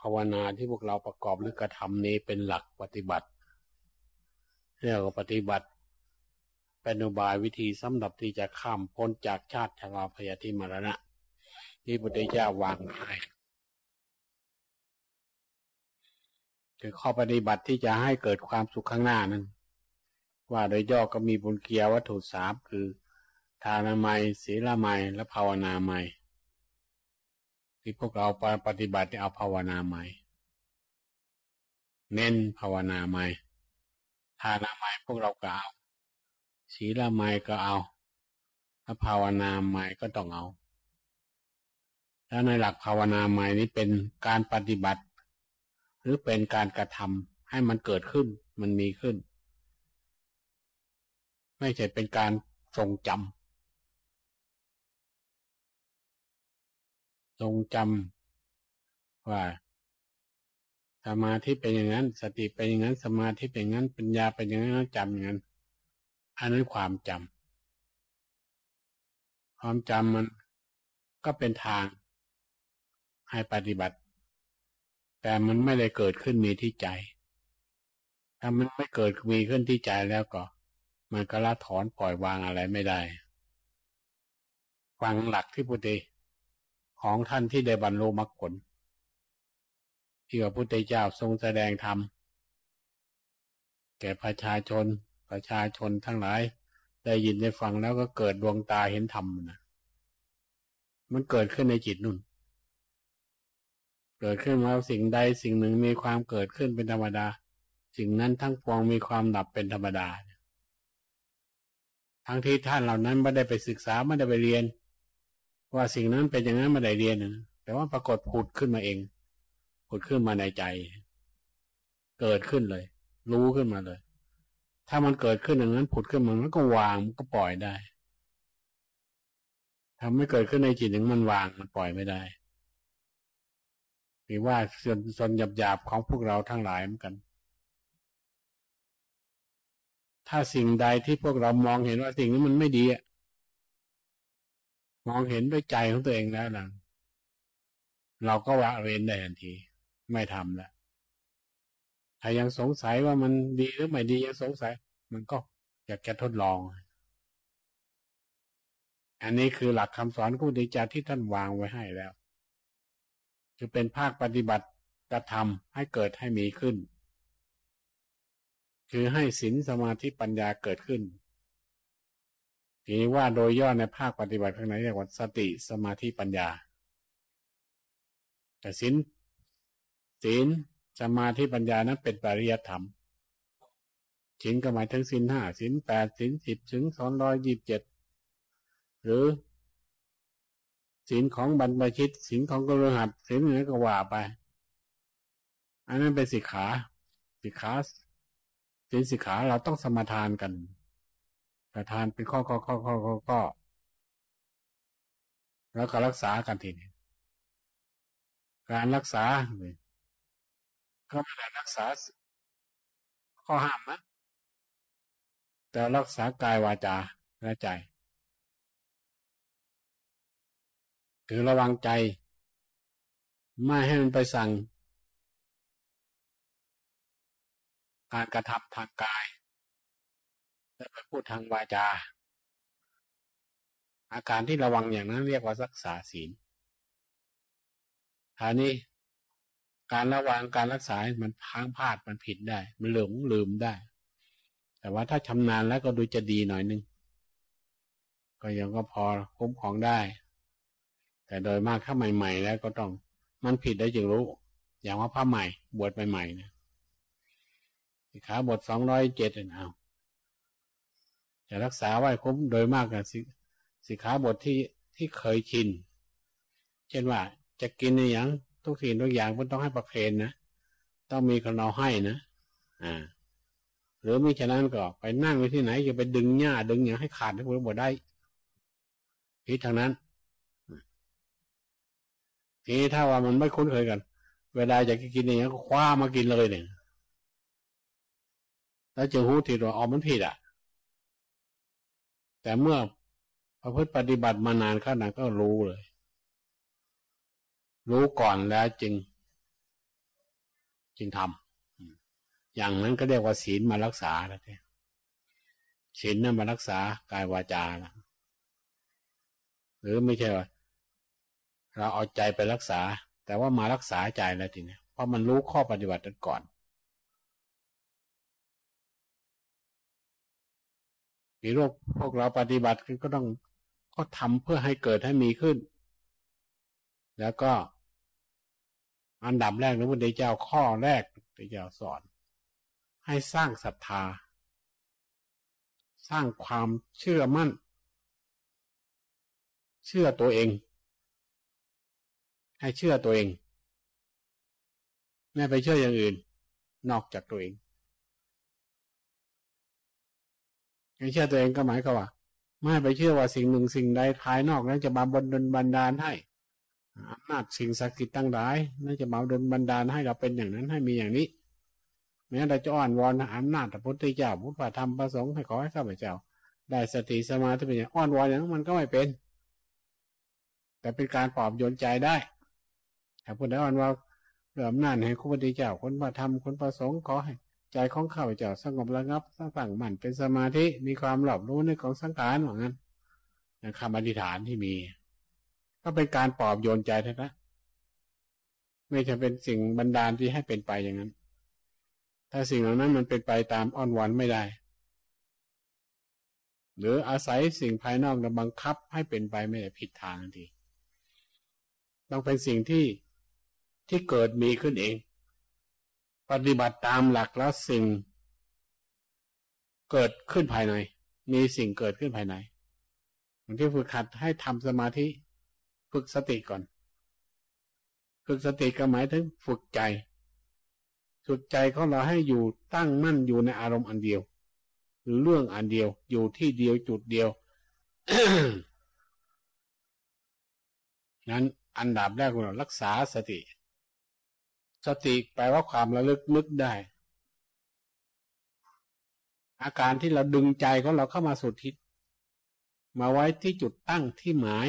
ภาวนาที่พวกเราประกอบหรือกระทำนี้เป็นหลักปฏิบัติเรียกว่าปฏิบัติ เป็นอุบายวิธีสำหรับที่จะข้ามพ้นจากชาติชราพยาธิมรณะ ที่พุทธเจ้าวางให้คือข้อปฏิบัติที่จะให้เกิดความสุขข้างหน้านั้น ว่าโดยย่อก็มีบุญเกียรวัตถุสามคือ ทานามัยศีลไมยและภาวนาไมย ที่พวกเราปฏิบัติเอาภาวนาไมยเน้นภาวนาไมยทานาไมยพวกเราก็เอาศีลไมยก็เอาถ้าภาวนาไมยก็ต้องเอาแล้วในหลักภาวนาไมยนี้เป็นการปฏิบัติ หรือเป็นการกระทำให้มันเกิดขึ้นมันมีขึ้น ไม่ใช่เป็นการทรงจำ ทรงจำว่าสมาธิเป็นอย่างนั้น สติเป็นอย่างนั้น สมาธิเป็นอย่างนั้น ปัญญาเป็นอย่างนั้นจำอย่างนั้นอันนั้นความจำความจำมันก็เป็นทางให้ปฏิบัติ แต่มันไม่ได้เกิดขึ้นมีที่ใจ ถ้ามันไม่เกิดมีขึ้นที่ใจแล้วก็ มันก็ละถอนปล่อยวางอะไรไม่ได้ ฟังหลักที่พุทธิ ของท่านที่ได้บรรลุมรรคผลที่พระพุทธเจ้าทรงแสดงธรรมแก่ประชาชนประชาชนทั้งหลาย ได้ยินได้ฟังแล้วก็เกิดดวงตาเห็นธรรมนะมันเกิดขึ้นในจิตนุ่น เกิดขึ้นมาสิ่งใดสิ่งหนึ่งมีความเกิดขึ้นเป็นธรรมดา สิ่งนั้นทั้งปวงมีความดับเป็นธรรมดาทั้งที่ท่านเหล่านั้นไม่ได้ไปศึกษาไม่ได้ไปเรียน ว่าสิ่งนั้นเป็นอย่างนั้นม่ได้เรียนนะแต่ว่าปรากฏผุดขึ้นมาเอง ผุดขึ้นมาในใจ เกิดขึ้นเลย รู้ขึ้นมาเลย ถ้ามันเกิดขึ้นอย่างนั้นผุดขึ้นมามันก็วางมันก็ปล่อยได้ทำไม่เกิดขึ้นในจิตถึงมันวางมันปล่อยไม่ได้หรือว่าส่วนส่วนหยาบๆของพวกเราทั้งหลายเหมือนกัน ถ้าสิ่งใดที่พวกเรามองเห็นว่าสิ่งนี้มันไม่ดีอะ มองเห็นด้วยใจของตัวเองแล้วนะเราก็วะเว้นได้ทันที ไม่ทำแล้วถ้ายังสงสัยว่ามันดีหรือไม่ดียังสงสัย มันก็อยากจะทดลอง อันนี้คือหลักคำสอนของพระพุทธเจ้าที่ท่านวางไว้ให้แล้ว คือเป็นภาคปฏิบัติกระทำให้เกิดให้มีขึ้น คือให้ศีลสมาธิปัญญาเกิดขึ้น ทีนี้ว่าโดยย่อในภาคปฏิบัติข้างในเรียกว่าสติสมาธิปัญญา แต่ศีลศีลสมาธิปัญญานั้นเป็นปริยัติธรรมศีลก็หมายถึงศีลห้าศีลแปดศีลสิบถึงสองร้อยยี่สิบเจ็ดหรือศีลของบรรพชิตศีลของกระหัตศีลอะไรก็ว่าไป อันนั้นเป็นสิกขาสิกขาศีลสิกขาเราต้องสมาทานกัน ประทานเป็นข้อข้อข้อข้อข้อข้อแล้วก็รักษากันทีนี้การรักษาก็ไม่ได้รักษา ข้อห้ามนะแต่รักษากายวาจาและใจคือระวังใจ ไม่ให้มันไปสั่งการกระทำทางกาย และไปพูดทางวาจา อาการที่ระวังอย่างนั้นเรียกว่ารักษาศีลท่านี้การระวังการรักษา มันพังพลาดมันผิดได้ มันหลงลืมได้ แต่ว่าถ้าชำนาญแล้วก็ดูจะดีหน่อยนึง ก็ยังก็พอคุ้มของได้ แต่โดยมากถ้าใหม่ ๆ แล้วก็ต้อง มันผิดได้จึงรู้ อย่างว่าพระใหม่ บวชใหม่ๆนะขาบทสองร้อยเจ็ดเอา จะรักษาไว้คุ้มโดยมากนะสิสิขาบทที่ที่เคยชิน เช่นว่าจะกินในอย่างทุกสิ่งทุกอย่างมันต้องให้ประเคนนะต้องมีคนเอาให้นะอ่า หรือม่ฉะนั้นก็ไปนั่งไว้ที่ไหนจะไปดึงหญ้าดึงอย่างให้ขาดให้คนบ่ได้พิดทางนั้นทีนี้ถ้าว่ามันไม่คุ้นเคยกัน เวลาอยากกินอย่างนี้ก็คว้ามากินเลยเนี่ยแล้วจะหูทีว่าอ๋อมันผิดอะ แต่เมื่อพระพุทธปฏิบัติมานานขนาดก็รู้เลย รู้ก่อนแล้วจึง จึงทำอย่างนั้นก็เรียกว่าศีลมารักษาแล้วทีศีลนั้นมารักษากายวาจานะหรือไม่ใช่ว่าเราเอาใจไปรักษา แต่ว่ามารักษาใจแล้วทีนี้เพราะมันรู้ข้อปฏิบัติกันก่อน มีโรคพวกเราปฏิบัติก็ต้องก็ทำเพื่อให้เกิดให้มีขึ้น แล้วก็อันดับแรกนะพระเดชเจ้าข้อแรกพระเจ้าสอน ให้สร้างศรัทธา สร้างความเชื่อมั่น เชื่อตัวเอง ให้เชื่อตัวเองไม่ไปเชื่ออย่างอื่น นอกจากตัวเอง ไม่เชื่อตัวเองก็หมายความว่า ไม่ไปเชื่อว่าสิ่งหนึ่งสิ่งใดภายนอกนั้นจะมาบนดลบันดาลให้อำนาจสิ่งศักดิ์สิทธิ์ตั้งหลายนั่นจะมาดลบันดาลให้เราเป็นอย่างนั้นให้มีอย่างนี้แม้เราจะอ้อนวอนอำนาจพระพุทธเจ้าพุทธธรรมประสงค์ให้ขอให้ข้าพเจ้า ได้สติสมาธิเป็นอย่างอ้อนวอนอย่างนั้นมันก็ไม่เป็น แต่เป็นการปลอบโยนใจได้ถ้าพูดได้อ้อนว่าเรื่องอำนาจแห่งพระพุทธเจ้าคนพระธรรมคนประสงค์ขอให้ ใจของข้าพเจ้าสงบระงับสร้งมั่นเป็นสมาธิมีความหลับรู้ในของสังขารเหมือนกันคำอธิษฐานที่มี ก็เป็นการปลอบโยนใจแท้ๆไม่จะเป็นสิ่งบันดาลที่ให้เป็นไปอย่างนั้น ถ้าสิ่งเหล่านั้นมันเป็นไปตามอ้อนวอนไม่ได้ หรืออาศัยสิ่งภายนอกมาบังคับให้เป็นไปไม่ได้ผิดทางทีต้องเป็นสิ่งที่ที่เกิดมีขึ้นเอง ปฏิบัติตามหลักแล้วสิ่ง เกิดขึ้นภายใน มีสิ่งเกิดขึ้นภายในบางที่ฝึกขัดให้ทำสมาธิฝึกสติก่อน ฝึกสติก็หมายถึงฝึกใจ ฝึกใจของเราให้อยู่ตั้งมั่นอยู่ในอารมณ์อันเดียว หรือเรื่องอันเดียว อยู่ที่เดียวจุดเดียวนั้นอันดับแรกเรารักษาสติ สติแปลว่าความระลึกนึกได้ อาการที่เราดึงใจของเราเข้ามาสุดทิศมาไว้ที่จุดตั้งที่หมาย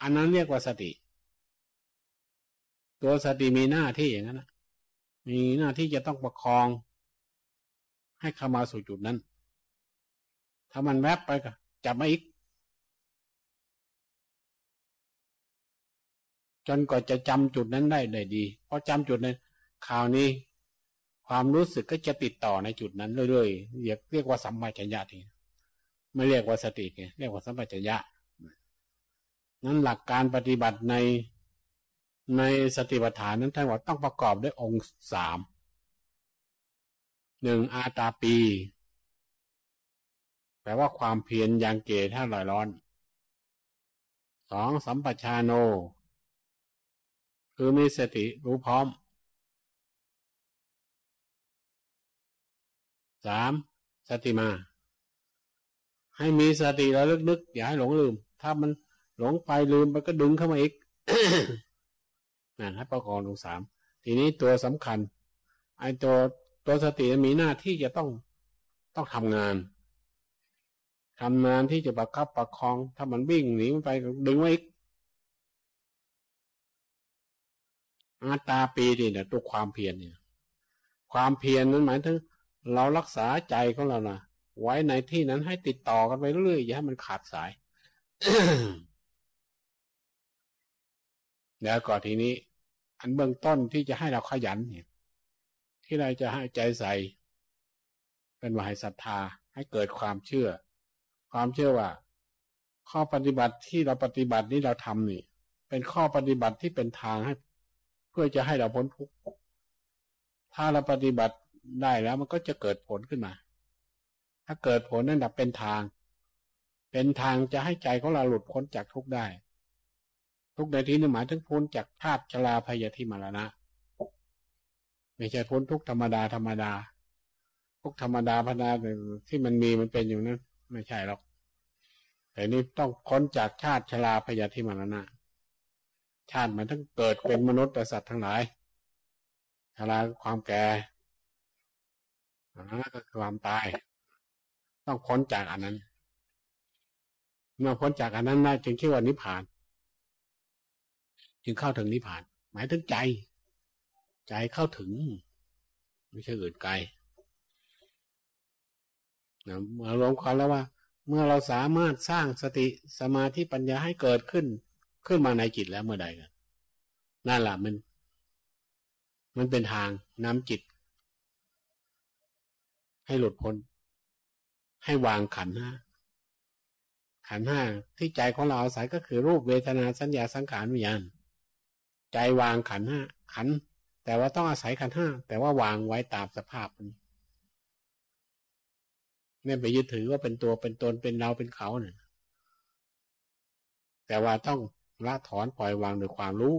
อันนั้นเรียกว่าสติ ตัวสติมีหน้าที่อย่างนั้นนะมีหน้าที่จะต้องประคอง ให้เข้ามาสู่จุดนั้น ถ้ามันแวบไปก็จับมาอีก จนกว่าจะจำจุดนั้นได้ได้ดีพอจำจุดนั้นคราวนี้ ความรู้สึกก็จะติดต่อในจุดนั้นเรื่อยๆเรียกเรียกว่าสัมปชัญญะทีไม่เรียกว่าสติไงเรียกว่าสัมปชัญญะนั้นหลักการปฏิบัติในในสติปัฏฐานนั้นท่านว่าต้องประกอบด้วยองค์สามหนึ่งอาตาปี แปลว่าความเพียรยังเกท่าลอยร้อนสองสัมปชาโน คือมีสติรู้พร้อมสามสติมา ให้มีสติระลึกนึก อย่าให้หลงลืม ถ้ามันหลงไปลืมไปก็ดึงเข้ามาอีกนั่นให้ประกอบลงสามทีนี้ตัวสำคัญไอ้ตัวตัวสติมีหน้าที่จะต้องต้องทำงานทำงานที่จะประคับประคอง ถ้ามันวิ่งหนีมันไปดึงไว้อีก อาตาปีนี่เนี่ยตัวความเพียรเนี่ย ความเพียรนั้นหมายถึงเรารักษาใจของเรานะไว้ในที่นั้นให้ติดต่อกันไปเรื่อยอย่าให้มันขาดสายแล้วก็ทีนี้ อันเบื้องต้นที่จะให้เราขยันเนี่ย ที่เราจะให้ใจใส่เป็นวายศรัทธาให้เกิดความเชื่อ ความเชื่อว่า ข้อปฏิบัติที่เราปฏิบัตินี้เราทำนี่ เป็นข้อปฏิบัติที่เป็นทางให้ พื่อจะให้เราพ้นทุกข์ถ้าเราปฏิบัติได้แล้วมันก็จะเกิดผลขึ้นมา ถ้าเกิดผลนั่นเป็นทาง เป็นทางจะให้ใจของเราหลุดพ้นจากทุกข์ได้ ทุกในที่นี้หมายถึงพ้นจากธาตุชราพยาธิมรณะไม่ใช่พ้นทุกธรรมดาธรรมดา ทุกธรรมดาพนาที่มันมีมันเป็นอยู่นั้นไม่ใช่หรอกแต่นี่ต้องพ้นจากชาติชราพยาธิมรณะ ชาติมันทั้งเกิดเป็นมนุษย์แต่สัตว์ทั้งหลายชราความแก่แล้วก็ความตาย ต้องพ้นจากอันนั้น เมื่อพ้นจากอันนั้นได้จึงชื่อว่านิพพาน จึงเข้าถึงนิพพาน หมายถึงใจ ใจเข้าถึง ไม่ใช่อื่นไกลนะมารวมความแล้วว่า เมื่อเราสามารถสร้างสติสมาธิปัญญาให้เกิดขึ้น ขึ้นมาในจิตแล้วเมื่อใดกันนั่นแหละมัน มันเป็นทางนำจิต ให้หลุดพ้น ให้วางขันห้าขันห้าที่ใจของเราอาศัยก็คือรูปเวทนาสัญญาสังขารวิญญาณ ใจวางขันห้าขัน แต่ว่าต้องอาศัยขันห้าแต่ว่าวางไว้ตามสภาพนี้ไม่ไปยึดถือว่าเป็นตัวเป็นตนเป็นเราเป็นเขาเนี่ยแต่ว่าต้อง ละถอนปล่อยวางด้วยความรู้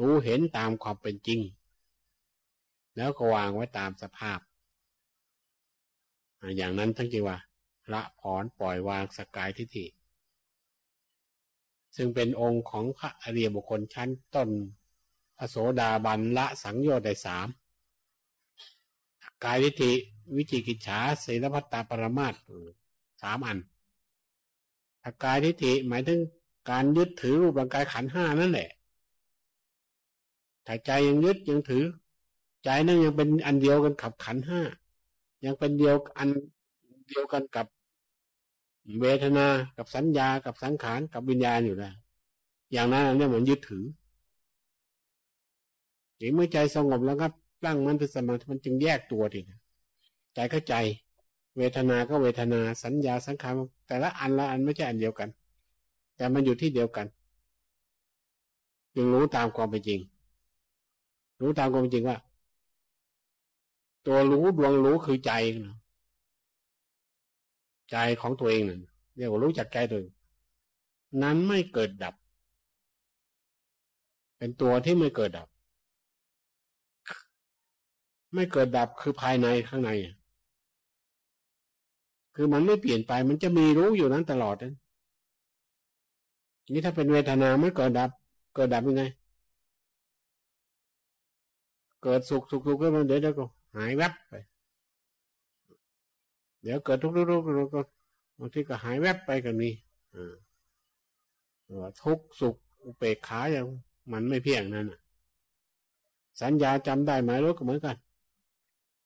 รู้เห็นตามความเป็นจริง แล้วก็วางไว้ตามสภาพ อย่างนั้นทั้งจริงว่าละถอนปล่อยวางสกายทิฏฐิซึ่งเป็นองค์ของพระอริยบุคคลชั้นต้นพระโสดาบันละสังโยชน์ได้สามกายทิฏฐิวิจิกิจฉาเสนพัตตาปรมาตสามอันถ้ากายทิฏฐิหมายถึง การยึดถือรูปร่างกายขันห้านั่นแหละถ้าใจยังยึดยังถือ ใจนั่นยังเป็นอันเดียวกันกับขันห้ายังเป็นเดียวอันเดียวกันกับเวทนา กับสัญญา กับสังขาร กับวิญญาณอยู่แล้วอย่างนั้นเนี่ยมันยึดถือถึงเมื่อใจสงบแล้วก็ตั้งมันเป็นสมาธิมันจึงแยกตัวทีนะใจก็ใจ เวทนาก็เวทนา สัญญาสังขารแต่ละอันละอันไม่ใช่อันเดียวกัน แต่มันอยู่ที่เดียวกันจึงรู้ตามความเป็นจริง รู้ตามความเป็นจริงว่า ตัวรู้ดวงรู้คือใจนะใจของตัวเองนั่นเรียกว่ารู้จักใจตัวเองนั้นไม่เกิดดับ เป็นตัวที่ไม่เกิดดับ ไม่เกิดดับคือภายในข้างใน คือมันไม่เปลี่ยนไป มันจะมีรู้อยู่นั้นตลอดนั้น นี่ถ้าเป็นเวทนาไม่เกิดดับ เกิดดับยังไง เกิดสุขสุขสุขก็มันเดี๋ยวก็หายแวบไป เดี๋ยวเกิดทุกข์ทุกข์ก็บางทีก็หายแวบไปกันนี้อ่าทุกข์สุขอุเบกขาอย่างมันไม่เพียงนั่นสัญญาจำได้ไหมรู้ก็เหมือนกัน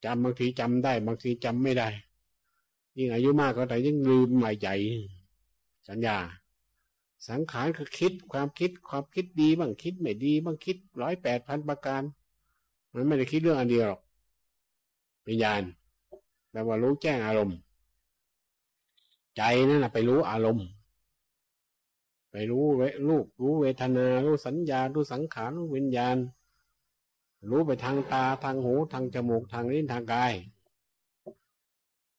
จำบางทีจำได้ บางทีจำไม่ได้ยิ่งอายุมากก็แต่ยิ่งลืมใหม่ใหญ่สัญญา สังขารคือคิดความคิดความคิดดีบ้างคิดไม่ดีบ้างคิดร้อยแปดพันประการ มันไม่ได้คิดเรื่องอันเดียวหรอกวิญญาณแปลว่ารู้แจ้งอารมณ์ ใจนั่นแหะไปรู้อารมณ์ ไปรู้เวรูปรู้เวทนา รู้สัญญา รู้สังขารรู้วิญญาณ รู้ไปทางตาทางหูทางจมูกทางลิ้นทางกาย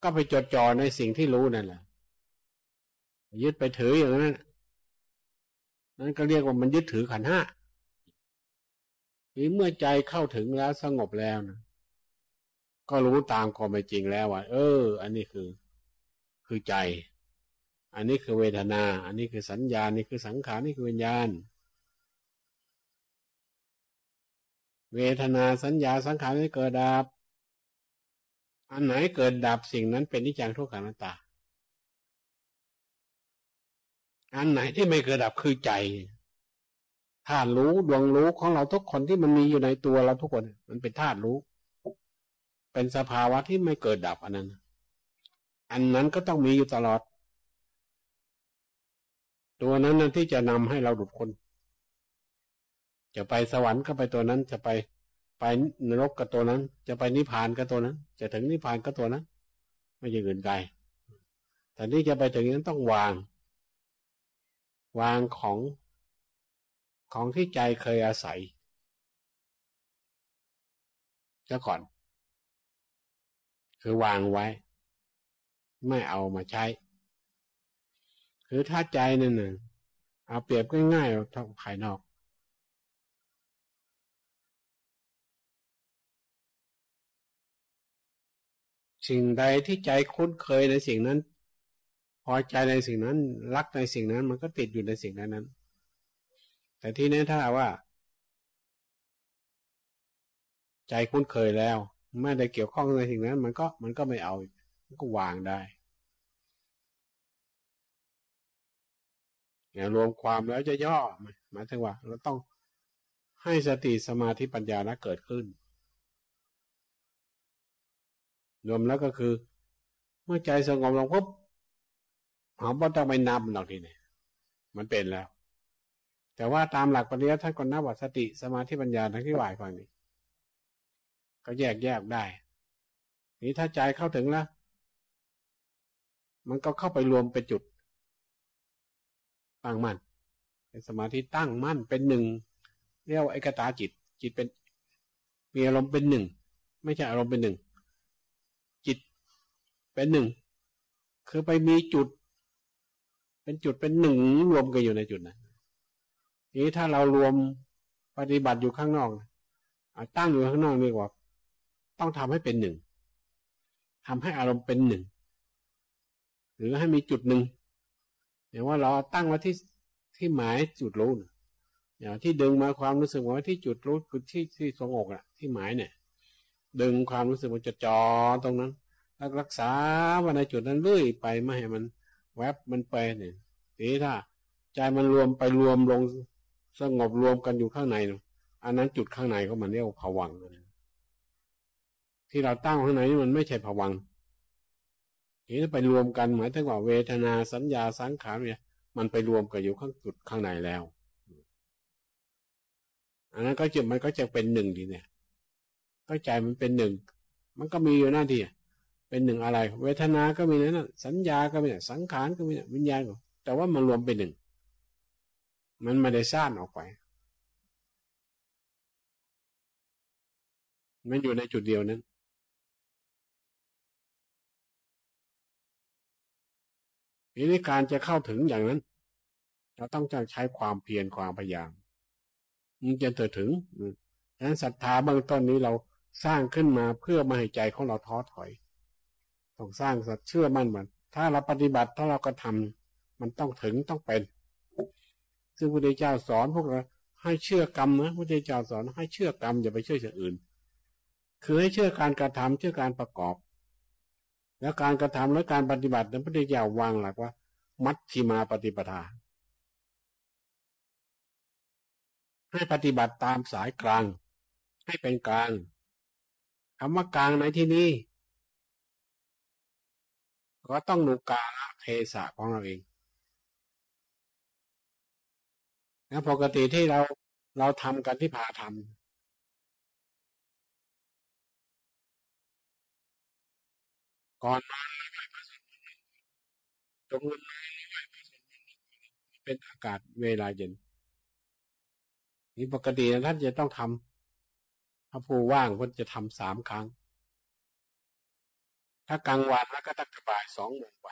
ก็ไปจดจ่อในสิ่งที่รู้นั่นแหละยึดไปถืออย่างนั้น นั่นก็เรียกว่ามันยึดถือขันห้าหรือเมื่อใจเข้าถึงแล้วสงบแล้วนะก็รู้ตามความเป็นจริงแล้วว่า เออ อันนี้คือ คือใจ อันนี้คือเวทนา อันนี้คือสัญญา นี่คือสังขารนี่คือวิญญาณ เวทนาสัญญาสังขารนี่เกิดดับ อันไหนเกิดดับสิ่งนั้นเป็นนิจังทุกขังนัตตา อันไหนที่ไม่เกิดดับคือใจธาตุรู้ดวงรู้ของเราทุกคนที่มันมีอยู่ในตัวเราทุกคน มันเป็นธาตุรู้ เป็นสภาวะที่ไม่เกิดดับอันนั้น อันนั้นก็ต้องมีอยู่ตลอด ตัวนั้นนั้นที่จะนำให้เราหลุดพ้นจะไปสวรรค์ก็ไปตัวนั้น จะไปไปนรกก็ตัวนั้น จะไปนิพพานก็ตัวนั้น จะถึงนิพพานก็ตัวนั้น ไม่ใช่อื่นไกลแต่นี่จะไปถึงนั้นต้องวาง วางของของที่ใจเคยอาศัยจะก่อน คือวางไว้ ไม่เอามาใช้ คือถ้าใจนั่นน่ะเอาเปรียบง่ายๆทั้งภายนอก สิ่งใดที่ใจคุ้นเคยในสิ่งนั้น อใจในสิ่งนั้น รักในสิ่งนั้น มันก็ติดอยู่ในสิ่งนั้นนั้น แต่ที่นี้ถ้าว่า ใจคุ้นเคยแล้ว ไม่ได้เกี่ยวข้องในสิ่งนั้น มันก็มันก็ไม่เอามันก็วางได้เนี่ยรวมความแล้วจะย่อหมายถึงว่า เราต้องให้สติสมาธิปัญญานะเกิดขึ้น รวมแล้วก็คือ เมื่อใจสงบลงปุ๊บ หอมบ่ต้องไปนำหรอกทีนี้มันเป็นแล้ว แต่ว่าตามหลักปริยัติท่านก็นับว่าสติสมาธิปัญญาทั้งที่วายฟังนี้ก็แยกแยกได้ นี้ถ้าใจเข้าถึงแล้ว มันก็เข้าไปรวมเป็นจุด ตั้งมั่นเป็นสมาธิตั้งมั่นเป็นหนึ่งเรียกว่าเอกตาจิต จิตเป็น มีอารมณ์เป็นหนึ่งไม่ใช่อารมณ์เป็นหนึ่งจิตเป็นหนึ่งคือไปมีจุด เป็นจุดเป็นหนึ่งรวมกันอยู่ในจุดนั้นนี้ถ้าเรารวมปฏิบัติอยู่ข้างนอกตั้งอยู่ข้างนอกเรียกว่า ต้องทำให้เป็นหนึ่งทำให้อารมณ์เป็นหนึ่งหรือให้มีจุดหนึ่งอย่างว่าเราตั้งไว้ที่ที่หมายจุดรู้อย่างที่ดึงมาความรู้สึกว่าที่จุดรู้คือที่ที่สงบอะที่หมายเนี่ย ดึงความรู้สึกมันจะจอตรงนั้นแล้วรักษาวันในจุดนั้นเรื่อยไปไม่ให้มัน แวบมันไปเนี่ยทีถ้าใจมันรวมไปรวมลงสงบรวมกันอยู่ข้างในอันนั้นจุดข้างในก็มันเรียกว่าผวังที่เราตั้งข้างในนี่มันไม่ใช่ผวังทีนี้ไปรวมกันหมายถึงว่าเวทนาสัญญาสังขารเนี่ย มันไปรวมกันอยู่ข้างจุดข้างในแล้ว อันนั้นก็จะมันก็จะเป็นหนึ่งทีเนี่ย ก็ใจมันเป็นหนึ่ง มันก็มีอยู่หน้าที่ เป็นหนึ่งอะไร เวทนา ก็มีนั่นสัญญา ก็มีสังขาร ก็มีวิญญาณก็แต่ว่ามันรวมเป็นหนึ่ง มันไม่ได้ซ่านออกไป มันอยู่ในจุดเดียวนั้น ทีนี้การจะเข้าถึงอย่างนั้น เราต้องใช้ความเพียรความพยายามมันจะเถึงดังนั้นศรัทธาเบื้องต้นนี้เราสร้างขึ้นมาเพื่อมาให้ใจของเราท้อถอย ต้องสร้างสัตเชื่อมั่นมัน ถ้าเราปฏิบัติถ้าเราก็ทำมันต้องถึงต้องเป็น ซึ่งพระพุทธเจ้าสอนพวกเราให้เชื่อกรรมนะพระพุทธเจ้าสอนให้เชื่อกรรมอย่าไปเชื่อสิ่งอื่น คือให้เชื่อการกระทำเชื่อการประกอบ แล้วการกระทำและการปฏิบัตินั้นพระพุทธเจ้าวางหลักว่า มัชชิมาปฏิปทา ให้ปฏิบัติตามสายกลาง ให้เป็นกลางคำว่ากลางในที่นี้ ก็ต้องดูกาละเทศะของเราเองนะปกติที่เราเราทำกันที่พาทำก่อนนอนไหวพระสวดมนต์จงนอนเราไหว้พระสวดมนต์เป็นอากาศเวลาเย็นนี่ปกติท่านจะต้องทำถ้าผู้ว่างก็จะทำสามครั้ง ถ้ากลางวันแล้วก็ตั้งบ่ายสองโมงไป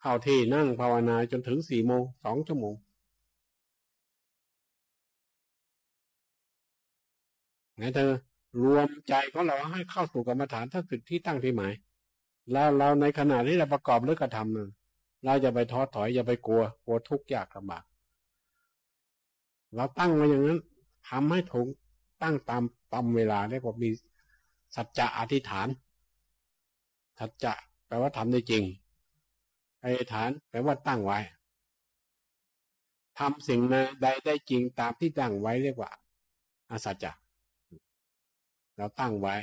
เข้าที่นั่งภาวนาจนถึงสี่โมงสองชั่วโมงไงเธอรวมใจของเราให้เข้าสู่กรรมฐานถ้าสุดที่ตั้งที่หมาย แล้วเราในขณะที่เราประกอบหรือกระทำนั้นเราจะไปท้อถอยอย่าไปกลัวกลัวทุกข์ยากลำบากเราตั้งไว้อย่างนั้นทำให้ถูกตั้งตามตามเวลาเรียกว่ามีสัจจะอธิษฐาน สัจจะแปลว่าทำได้จริงอธิษฐานแปลว่าตั้งไว้ทำสิ่งใดได้จริงตามที่ตั้งไว้เรียกว่าอาสัจจะเราตั้งไว้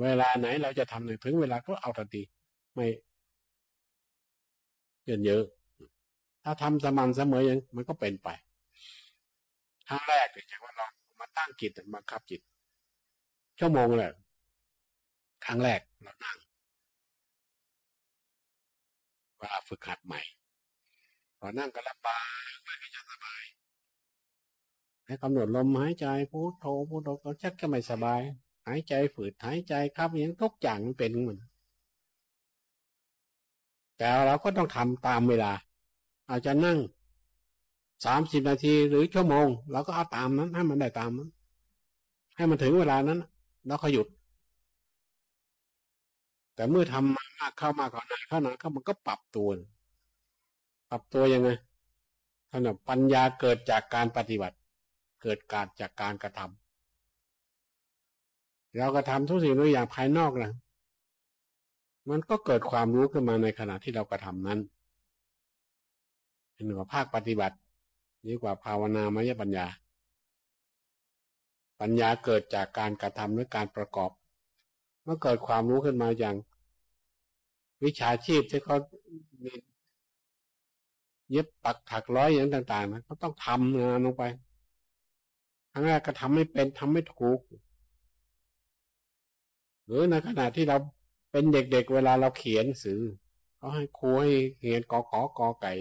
เวลาไหนเราจะทำถึงเวลาก็เอาทันทีไม่เกินเยอะ ถ้าทำสม่ำเสมออย่างมันก็เป็นไปครั้งแรกเนี่ยจากว่าเรามาตั้งจิตมาขับจิตชั่วโมงเลยครั้งแรกเรานั่ง เวลาฝึกหัดใหม่พอนั่งก็ระบายไม่จะสบาย ให้กำหนดลมหายใจพุทโธพุทโธก็ชักจะไม่สบาย หายใจฝืดหายใจครับอย่างทุกอย่างมันเป็นเหมือนแต่เราก็ต้องทำตามเวลา อาจจะนั่งสามสิบนาทีหรือชั่วโมงเราก็เอาตามนั้นให้มันได้ตามนั้นให้มันถึงเวลานั้นเราก็หยุด แต่เมื่อทำมามากเข้ามากกว่านานเข้านานเข้ามันก็ปรับตัว ปรับตัวยังไงขนาดปัญญาเกิดจากการปฏิบัติ เกิดการจากการกระทำเรากระทำทุกสิ่งทุกอย่างภายนอกนะมันก็เกิดความรู้ขึ้นมาในขณะที่เรากระทำนั้นเป็นหัวภาคปฏิบัติดีกว่าภาวนามยปัญญา ปัญญาเกิดจากการกระทำหรือการประกอบ เมื่อเกิดความรู้ขึ้นมาอย่าง วิชาชีพที่เขาเย็บปักถักร้อยอย่างต่างๆนะเขาต้องทำงานลงไปครั้งแรกก็ทำไม่เป็นทำไม่ถูก หรือในขณะที่เราเป็นเด็กๆเวลาเราเขียนสื่อเขาให้ครูให้เขียนกอขอกอไก่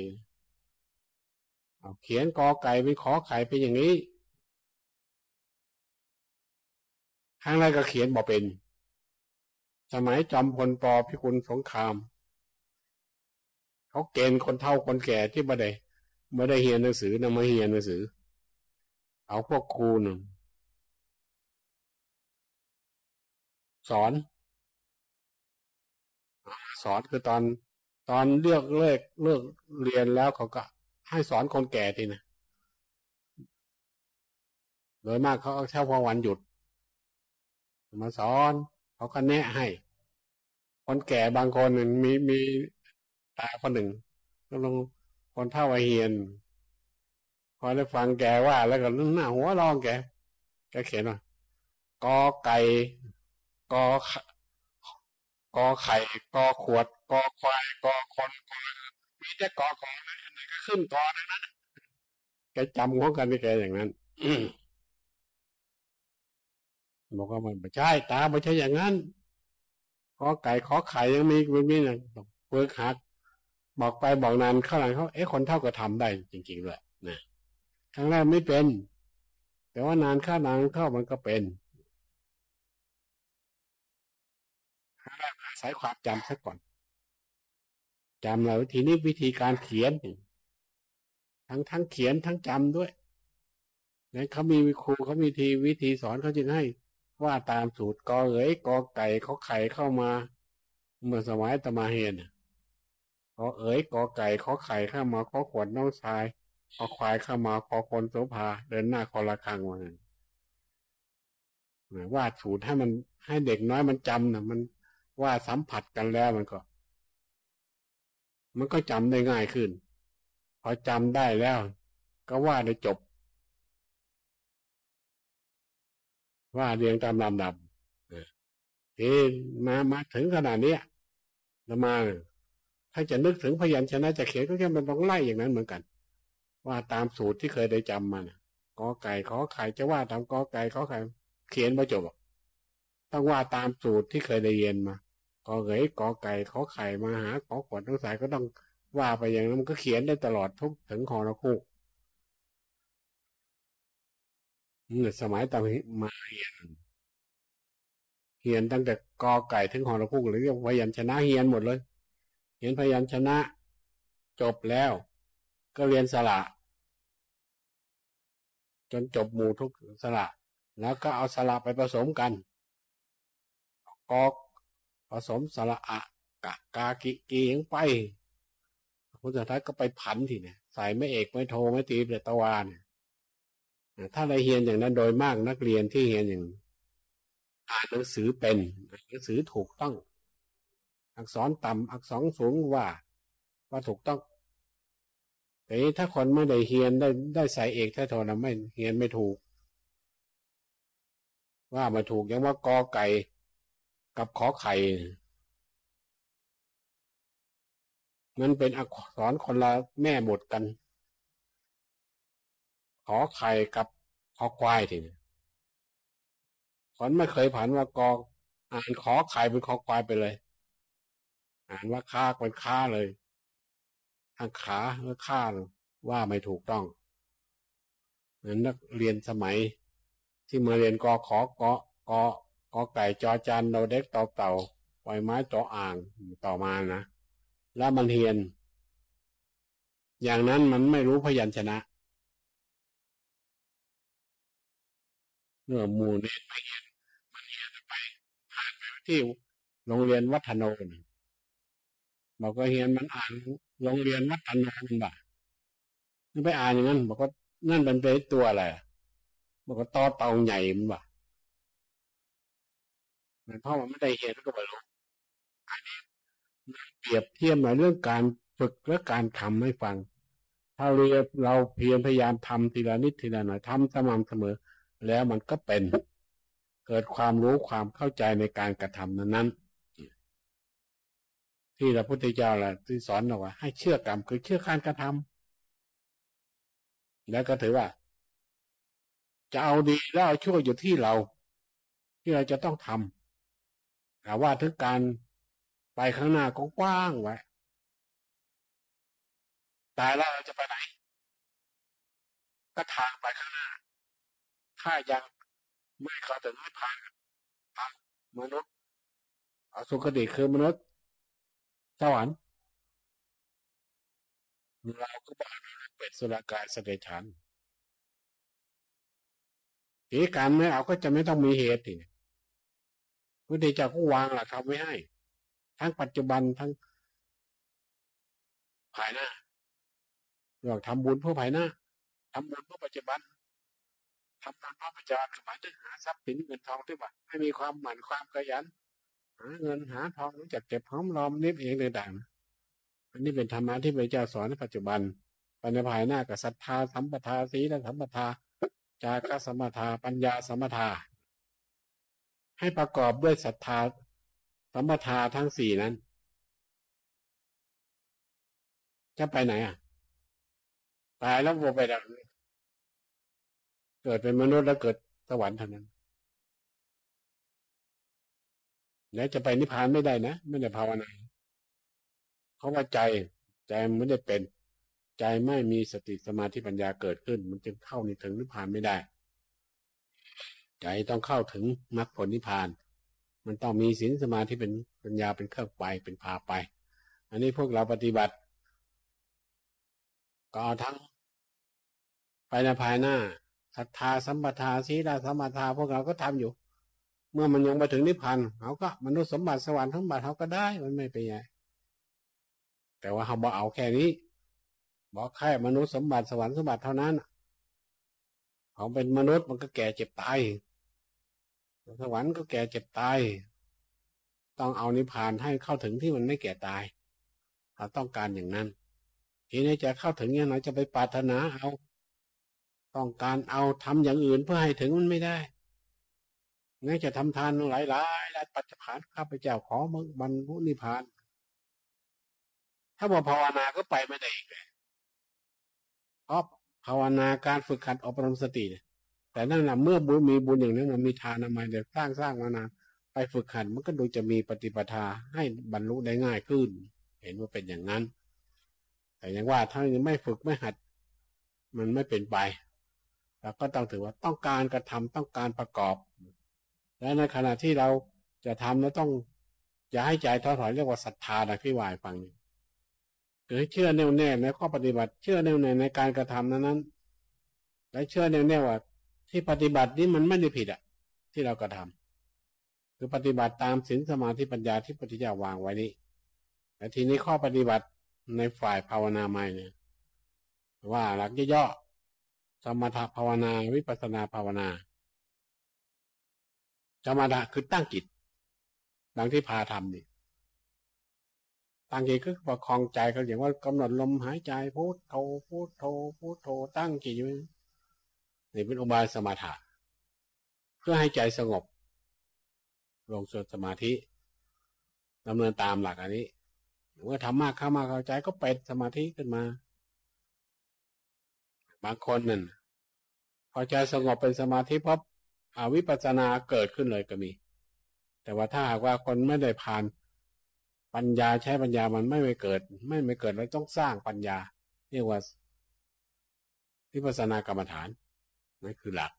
เขียนกอไก่เป็นขอไข่เป็นอย่างนี้ครั้งแรกก็เขียนบอกเป็น สมัยจอมพลปพิคุณสงคราม เขาเกณฑ์คนเฒ่าคนแก่ที่ไม่ได้ไม่ได้เรียนหนังสือนำมาเรียนหนังสือ เอาพวกครูหนึ่งสอน สอนคือตอนตอนเลือกเลิกเลิกเรียนแล้วเขาก็ ให้สอนคนแก่ทีนะโดยมากเขาเช่าพอวันหยุด มาสอน เขาก็แนะให้ คนแก่บางคนมีมีตาคนหนึ่งก็ลงคนเท่าไอเฮียน พอได้ฟังแกว่า แล้วก็หน้าหัวร้องแกแกเขียนว่ากอไก่กอกอไข่กอขวดกอควายกอคนกอมีแต่กอของนะอันไหนก็ขึ้นกอนั้นแกจำของกันที่แกอย่างนั้น บอกว่ามันไม่ใช่ตาไม่ใช่อย่างนั้นขอไก่ขอไข่ยังมีมันมีนะเปิกหักบอกไปบอกนานข้าหลังเขาเอ๊ะคนเท่าก็ทำได้จริงๆเลยนะครั้งแรกไม่เป็น แต่ว่านานข้านานเข้ามันก็เป็นครั้งแรกอาศัยความจำซะก่อนจำแล้วทีนี้วิธีการเขียน ทั้งทั้งเขียนทั้งจำด้วยนั้นเขามีครูเขามีทีวิธีสอนเขาจึงให้ ว่าตามสูตรกอเอ๋ยกอไก่เขาไข่เข้ามา เมื่อสมัยตมาเฮนกอเอ๋ยกอไก่เขาไข่เข้ามาขอขวดน้องชายขอควายเข้ามาขอคนโสภาเดินหน้าคอละคังมาว่าสูตรให้มันให้เด็กน้อยมันจำนะมันว่าสัมผัสกันแล้วมันก็ มันก็จำได้ง่ายขึ้น พอจำได้แล้ว ก็ว่าได้จบ ว่าเรียงตามลำดับทีมามาถึงขนาดนี้จะมาถ้าจะนึกถึงพยัญชนะจะเขียนก็แค่มันต้องไล่อย่างนั้นเหมือนกัน ว่าตามสูตรที่เคยได้จำมานกอไก่ขอไข่จะว่าตามกอไก่ขอไข่เขียนมาจบต้องว่าตามสูตรที่เคยได้เรียนมากอเอ๋กอไก่ขอไข่มาหากอขวดทั้งสายก็ต้องว่าไปอย่างนั้นมันก็เขียนได้ตลอดทุกถึงคอระคู่ สมัยตอนมาเฮียนเฮียนตั้งแต่กอไก่ถึงหอระพุกหรือเรียกพยัญชนะเฮียนหมดเลยเห็นพยัญชนะ จบแล้ว ก็เรียนสระจนจบหมู่ทุกสระแล้วก็เอาสระไปผสมกันกอกผสมสระอะกะกากิกียงไปคุณสุดท้ายก็ไปพันทีเนี่ยใส่ไม่เอกไม่โทไม่ตีเปตะวานเนี่ย ถ้าเราเรียนอย่างนั้นโดยมากนักเรียนที่เรียนอย่างอ่านหนังสือเป็นหนังสือถูกต้อง อักษรต่ำอักษรสูงว่า ว่าถูกต้อง แต่ถ้าคนไม่ได้เรียนได้ได้ใส่เอกแท้ทนะไม่เรียนไม่ถูก ว่ามาถูกอย่างว่ากอไก่กับขอไข่มันเป็นอักษรคนละแม่หมดกัน ขอไข่กับขอควายทีนี้คนไม่เคยผ่านว่ากออ่านขอไข่เป็นขอควายไปเลย อ่านว่าค่าเป็นค่าเลยทางขาเมื่อค่าว่าไม่ถูกต้องเหมือนนักเรียนสมัย ที่มาเรียนกอขอกอกอกอไก่จอจานโดเด็กต่อเต่าปล่อยไม้ต่ออ่างต่อมานะ แล้วมันเรียน อย่างนั้นมันไม่รู้พยัญชนะ เมื่อหมู่เนรไปเรียนมันเรียนไปผ่านไปที่โรงเรียนวัฒโนนบอกก็เรียนมันอ่านโรงเรียนวัฒโนนบ่ามันไปอ่านอย่างนั้นบอกว่านั่นเป็นไปตัวอะไรบอกว่าต่อเตาใหญ่มันบ่ามันเพราะมันไม่ได้เห็นก็ไม่รู้อันนี้เปรียบเทียบมาเรื่องการฝึกและการทำให้ฟัง ถ้าเรียเราเพียรพยายามทำทีละนิดทีละหน่อยทำสม่ำเสมอ แล้วมันก็เป็นเกิดความรู้ความเข้าใจในการกระทำนั้นๆที่พระพุทธเจ้าแหละที่สอนเราว่า ให้เชื่อกรรมคือเชื่อการกระทำแล้วก็ถือว่า จะเอาดีแล้วเอาชั่วอยู่ที่เรา ที่เราจะต้องทำแต่ว่าถึงการไปข้างหน้าก็กว้างไว้ตายแล้วเราจะไปไหน ก็ทางไปข้างหน้า ถ้ายังไม่เข้าถึงนิพพานทางมนุษย์อสุคติคือมนุษย์สวรรค์เราก็บอกเราเป็ดสุรกายสเดชันทีการไม่เอาก็จะไม่ต้องมีเหตุทีพระเดชเจ้าก็วางหลักธรรมไว้ให้ ทั้งปัจจุบันทั้งภายหน้าเราทำบุญเพื่อภายหน้าทำบุญเพื่อปัจจุบัน ทำบุญพื่อปัจจุบันหมายถึงหาทรัพย์สินเงินทองที่ว่าให้มีความหมั่นความขยันหาเงินหาทองรู้จักเก็บหอมรอมนิบเองต่างๆอันนี้เป็นธรรมะที่พระเจ้าสอนในปัจจุบันไปในภายหน้ากับศรัทธาสัมปทาสีและสัมปทาจากสมปทาปัญญาสมปทาให้ประกอบด้วยศรัทธาสัมปทาทั้งสี่นั้น จะไปไหนอะ ตายแล้วโมไปดัง เกิดเป็นมนุษย์แล้วเกิดสวรรค์เท่านั้นแล้วจะไปนิพพานไม่ได้นะไม่ได้ภาวนาเพราะว่าใจใจมันไม่ได้เป็น ใจไม่มีสติสมาธิปัญญาเกิดขึ้น มันจึงเข้าในถึงนิพพานไม่ได้ ใจต้องเข้าถึงมรรคผลนิพพาน มันต้องมีศีลสมาธิเป็นปัญญาเป็นเครื่องไปเป็นพาไป อันนี้พวกเราปฏิบัติ ก็เอาทั้งไปในภายหน้า ศรัทธาสัมปทาสีดาสัมปทาพวกเราก็ทำอยู่ เมื่อมันยังไปถึงนิพพานเขาก็มนุษย์สมบัติสวรรค์ทั้งบัติเขาก็ได้มันไม่เป็นไงแต่ว่าเขาบอกเอาแค่นี้ บอกแค่มนุษย์สมบัติสวรรค์สมบัติเท่านั้นเขาเป็นมนุษย์มันก็แก่เจ็บตายสวรรค์ก็แก่เจ็บตายต้องเอานิพพานให้เข้าถึงที่มันไม่แก่ตายเราต้องการอย่างนั้น ทีนี้จะเข้าถึงยังไงจะไปปรารถนาเอา ต้องการเอาทำอย่างอื่นเพื่อให้ถึงมันไม่ได้งั้นจะทำทานหลายหลายหลายปัจจุบันข้าพเจ้าขอมึงบรรลุนิพพาน ถ้าบอกภาวนาก็ไปไม่ได้อีกเลยเพราะภาวนาการฝึกขัดอบรมสติแต่นั่นแหละเมื่อบุญมีบุญอย่างนี้มันมีทานทำไมเดี๋ยวสร้างสร้างมานานไปฝึกขัดมันก็ดูจะมีปฏิปทาให้บรรลุได้ง่ายขึ้น เห็นว่าเป็นอย่างนั้น แต่ยังว่าถ้ายังไม่ฝึกไม่หัด มันไม่เป็นไป เราก็ต้องถือว่าต้องการกระทำต้องการประกอบ และในขณะที่เราจะทำแล้วต้องอย่าให้ใจท้อถอยเรียกว่าศรัทธานะพี่วายฟังคือเชื่อแน่วแน่ในข้อปฏิบัติ เชื่อแน่วแน่ในการกระทำนั้นนั้นและเชื่อแน่วแน่ว่าที่ปฏิบัตินี้มันไม่ได้ผิดอะ ที่เรากระทำคือปฏิบัติตามศีลสมาธิปัญญาที่ปฏิจจาวางไว้นี้แต่ทีนี้ข้อปฏิบัติในฝ่ายภาวนาใหม่เนี่ยว่าหลักย่อ สมถภาวนาวิปัสนาภาวนาสมถะคือตั้งจิตดังที่พาทำนี่ตั้งจิตคือประคองใจเขาอย่างว่ากำหนดลมหายใจพุทโธพุทโธพุทโธตั้งจิตอยู่นี่เป็นอุบายสมาธิเพื่อให้ใจสงบ ลงสู่สมาธิดำเนินตามหลักอันนี้เมื่อทำมากเข้ามาเข้าใจก็เป็นสมาธิขึ้นมา บางคนนั่นพอใจสงบเป็นสมาธิพบอวิปัสนาเกิดขึ้นเลยก็มี แต่ว่าถ้าหากว่าคนไม่ได้ผ่านปัญญาใช้ปัญญามันไม่ไปเกิด ไม่ไม่เกิดเราต้องสร้างปัญญาเรียกว่าวิปัสสนากรรมฐานนั่นคือหลัก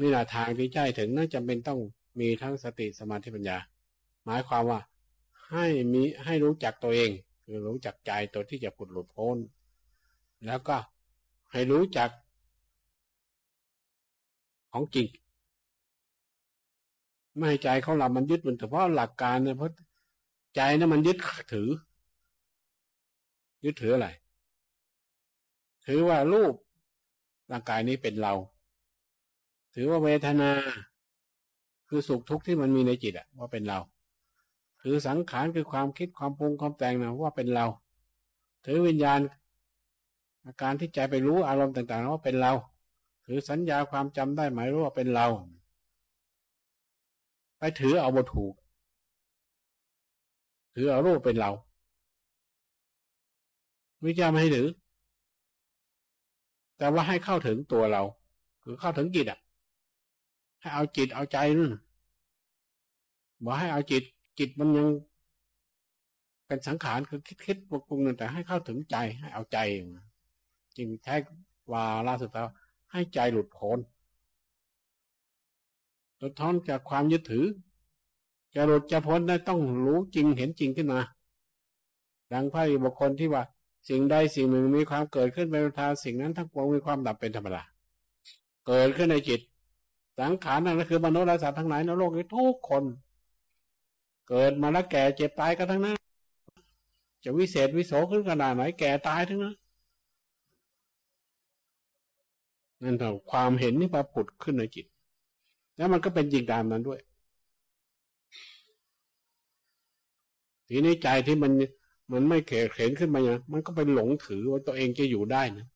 นี่แหละทางที่ใจถึงนั่นจำเป็นต้องมีทั้งสติสมาธิปัญญา หมายความว่าให้มีให้รู้จักตัวเอง คือรู้จักใจตัวที่จะผุดหลุดพ้น แล้วก็ ให้รู้จักของจริง ไม่ให้ใจของเรามันยึดมันเฉพาะหลักการเนี่ยเพราะใจนั้นมันยึดถือ ยึดถืออะไร ถือว่ารูปร่างกายนี้เป็นเรา ถือว่าเวทนา คือสุขทุกข์ที่มันมีในจิตอะว่าเป็นเรา ถือสังขารคือความคิดความปรุงความแต่งนะว่าเป็นเรา ถือวิญญาณ อาการที่ใจไปรู้อารมณ์ต่างๆว่าเป็นเราถือสัญญาความจำได้หมายรู้ว่าเป็นเรา ไปถือเอาบทถูก ถือเอารูปเป็นเราวิจารไม่ให้ถือ แต่ว่าให้เข้าถึงตัวเรา คือเข้าถึงจิตอะ ให้เอาจิตเอาใจนู่นบอกให้เอาจิต จิตมันยังเป็นสังขารคือคิดคิดปรุงนั่นแต่ให้เข้าถึงใจให้เอาใจ จริงแท้วาลาสุดท้ายให้ใจหลุดพ้นหลุดท้อนจากความยึดถือ จะหลุดจะพ้นได้ต้องรู้จริงเห็นจริงขึ้นมา ดังพระบุคคลที่ว่า สิ่งใดสิ่งหนึ่งมีความเกิดขึ้นเป็นธรรมสิ่งนั้นทั้งปวงมีความดับเป็นธรรมดา เกิดขึ้นในจิต สังขารนั่นก็คือมนุษย์และสัตว์ทั้งหลายในโลกนี้ทุกคน เกิดมาแล้วแก่เจ็บตายกันทั้งนั้น จะวิเศษวิโสขึ้นขนาดไหนแก่ตายทั้งนั้น นั่นเถอะความเห็นนี่ปรากฏขึ้นในจิต แล้วมันก็เป็นจริงตามนั้นด้วยทีนี้ใจที่มันมันไม่เข็นขึ้นมาอย่างมันก็ไปหลงถือว่าตัวเองจะอยู่ได้นะ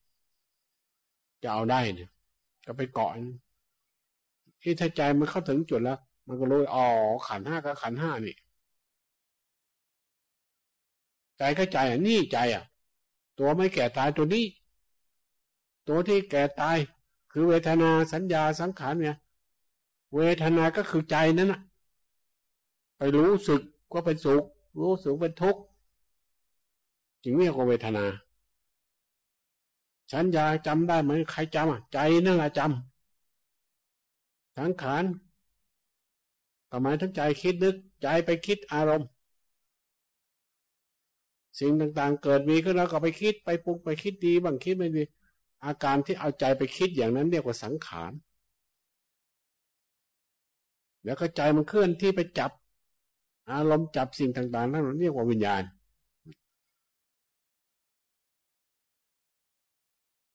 จะเอาได้เนี่ย ก็ไปเกาะที่ถ้าใจมันเข้าถึงจุดแล้ว มันก็รู้อ๋อขันห้ากับขันห้านี่ใจก็ใจอะนี่ใจอะ ตัวไม่แก่ตายตัวนี้ ตัวที่แก่ตาย คือเวทนาสัญญาสังขารเนี่ย เวทนาก็คือใจนั่นน่ะไปรู้สึกก็เป็นสุขรู้สึกเป็นทุกข์จึงเรียกว่าเวทนา สัญญาจำได้ไหมใครจำอะใจนั่นแหละจำสังขารทำไมทั้งใจคิดนึก ใจไปคิดอารมณ์ สิ่งต่างๆ เกิดมีขึ้นแล้วก็ไปคิดไปปรุงไปคิดดีบางคิดไม่ดี อาการที่เอาใจไปคิดอย่างนั้นเรียกว่าสังขาร แล้วก็ใจมันเคลื่อนที่ไปจับ อารมณ์จับสิ่งต่างๆ นั่นเรียกว่าวิญญาณ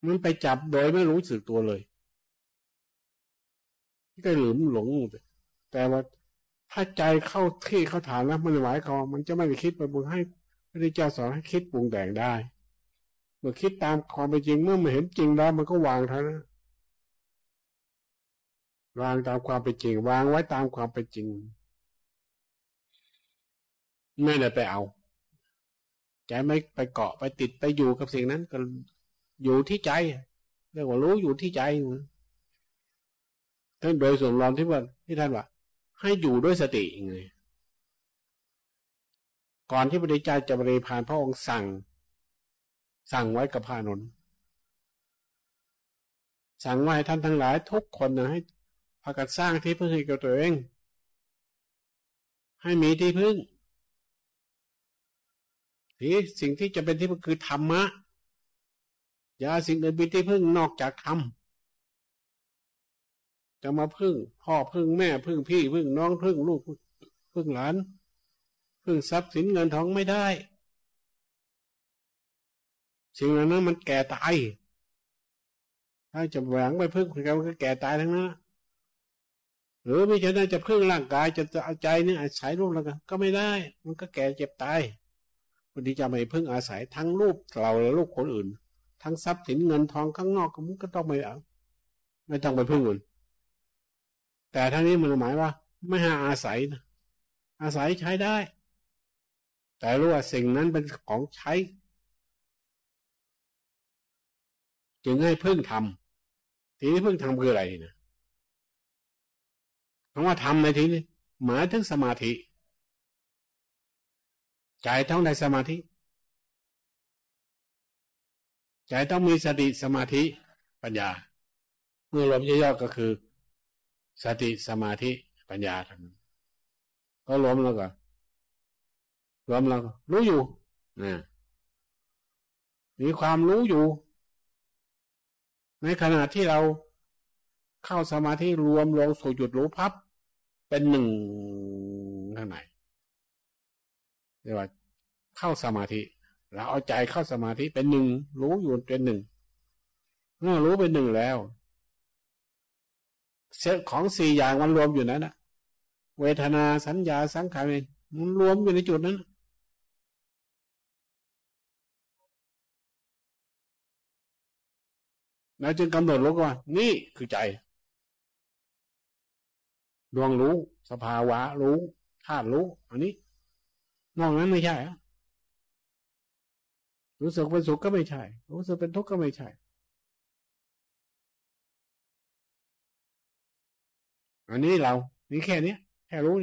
มันไปจับโดยไม่รู้สึกตัวเลยก็หลืมหลง แต่ว่าถ้าใจเข้าที่เข้าฐานแล้วมันหมายความมันจะไม่ไปคิดไปบุญให้พระเจ้าสอนให้คิดปรุงแต่งได้ มื่อคิดตามความเป็นจริงเมื่อมาเห็นจริงแล้วมันก็วางเท่านั้นวางตามความเป็นจริง วางไว้ตามความเป็นจริง ไม่ได้ไปเอาใจไม่ไปเกาะไปติดไปอยู่กับสิ่งนั้นก็อยู่ที่ใจเรียกว่ารู้อยู่ที่ใจท่านโดยส่วนรวมที่ว่าที่ท่านว่า ให้อยู่ด้วยสติไงก่อนที่พระพุทธเจ้าจะบริพานพระองค์สั่ง สั่งไว้กับพระนนท์สั่งไว้ท่านทั้งหลายทุกคนนะให้พากันสร้างที่พึ่งให้กับตัวเอง ให้มีที่พึ่งที่สิ่งที่จะเป็นที่พึ่งคือธรรมะอย่าสิ่งอื่นเป็นที่พึ่งนอกจากธรรมจะมาพึ่งพ่อพึ่งแม่พึ่งพี่พึ่งน้องพึ่งลูกพึ่งหลานพึ่งทรัพย์สินเงินทองไม่ได้ สิ่งเหล่านั้นมันแก่ตาย ถ้าจะหวังไปพึ่งกันก็แก่ตายทั้งนั้นหรือไม่ใช่น่าจะพึ่งร่างกายจะเอาใจนี่อาศัยรูปแล้วก็ไม่ได้ มันก็แก่เจ็บตายคนที่จะไม่พึ่งอาศัยทั้งรูปเราและรูปคนอื่น ทั้งทรัพย์สินเงินทองข้างนอกก็มันก็ต้องไม่เอาไม่ต้องไปพึ่งอื่นแต่ทั้งนี้มันหมายว่า ไม่หาอาศัยนะอาศัยใช้ได้ แต่รู้ว่าสิ่งนั้นเป็นของใช้ จึงให้พึ่งทำทีนี้พึ่งทำคืออะไรนะคำว่าทำในที่นี้หมายถึงสมาธิใจต้องได้สมาธิใจต้องมีสติสมาธิปัญญา เมื่อรวมย่อๆก็คือ สติสมาธิปัญญาทั้งก็รวมแล้วก็รวมเรารู้อยู่นะมีความรู้อยู่ ในขณะที่เราเข้าสมาธิรวมลงสู่จุดรู้พับ เป็นหนึ่งข้างในเรียกว่าเข้าสมาธิเราเอาใจเข้าสมาธิเป็นหนึ่งรู้อยู่เป็นหนึ่งเมื่อรู้เป็นหนึ่งแล้วเซตของสี่อย่างมันรวมอยู่นั้นนะเวทนาสัญญาสังขารมันรวมอยู่ในจุดนั้น แล้วจึงกำหนดรู้ว่านี่คือใจ ดวงรู้ สภาวะรู้ธาตุรู้ อันนี้ นอกนั้นไม่ใช่อะรู้สึกเป็นสุขก็ไม่ใช่ รู้สึกเป็นทุกข์ก็ไม่ใช่อันนี้เรา นี่แค่นี้แค่รู้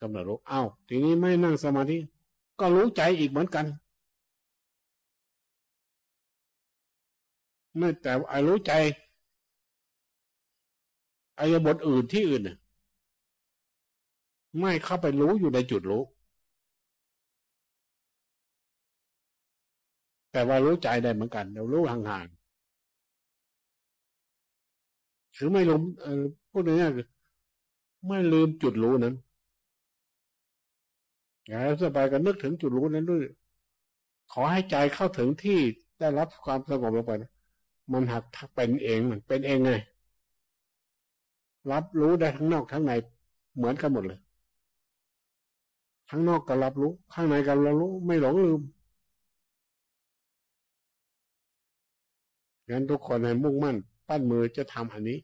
กำหนดรู้ อ้าว ทีนี้ไม่นั่งสมาธิ ก็รู้ใจอีกเหมือนกันไม่แต่ไอ้รู้ใจอายบทอื่นที่อื่นน่ะไม่เข้าไปรู้อยู่ในจุดรู้ แต่ว่ารู้ใจได้เหมือนกันเดี๋ยวรู้ห่างๆคือไม่ลมพูดง่ายๆคือไม่ลืมจุดรู้นั้น อย่าสบายกันนึกถึงจุดรู้นั้นด้วย ขอให้ใจเข้าถึงที่ได้รับความสงบลงไปนะมันหักเป็นเองมันเป็นเองไงรับรู้ได้ทั้งนอกทั้งในเหมือนกันหมดเลยข้งนอกก็รับรู้ ข้างในก็รับรู้ ไม่หลงลืมงั้นทุกคนให้มุ่งมั่น ปั้นมือจะทำอันนี้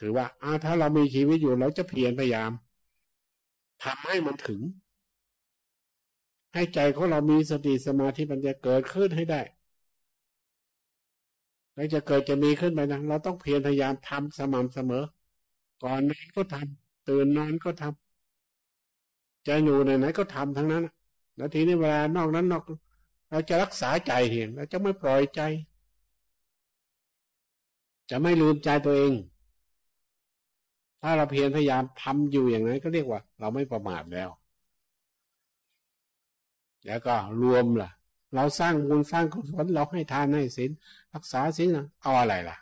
ถือว่าอาถ้าเรามีชีวิตอยู่เราจะเพียรพยายามทำให้มันถึง ให้ใจของเรามีสติสมาธิมันจะเกิดขึ้นให้ได้แล้วจะเกิดจะมีขึ้นไปนะเราต้องเพียรพยายามทำสม่ำเสมอ ก่อนนอนก็ทำตื่นนอนก็ทำจะอยู่ไหนไหนก็ทำทั้งนั้นแล้วทีนี้เวลานอกนั้นนอก เราจะรักษาใจเห็นเราจะไม่ปล่อยใจ จะไม่ลืมใจตัวเอง ถ้าเราเพียรพยายามทำอยู่อย่างนั้นก็เรียกว่า เราไม่ประมาทแล้ว แล้วก็รวมล่ะ เราสร้างบุญสร้างกุศลเราให้ทานให้ศีลรักษาศีลเอาอะไรล่ะ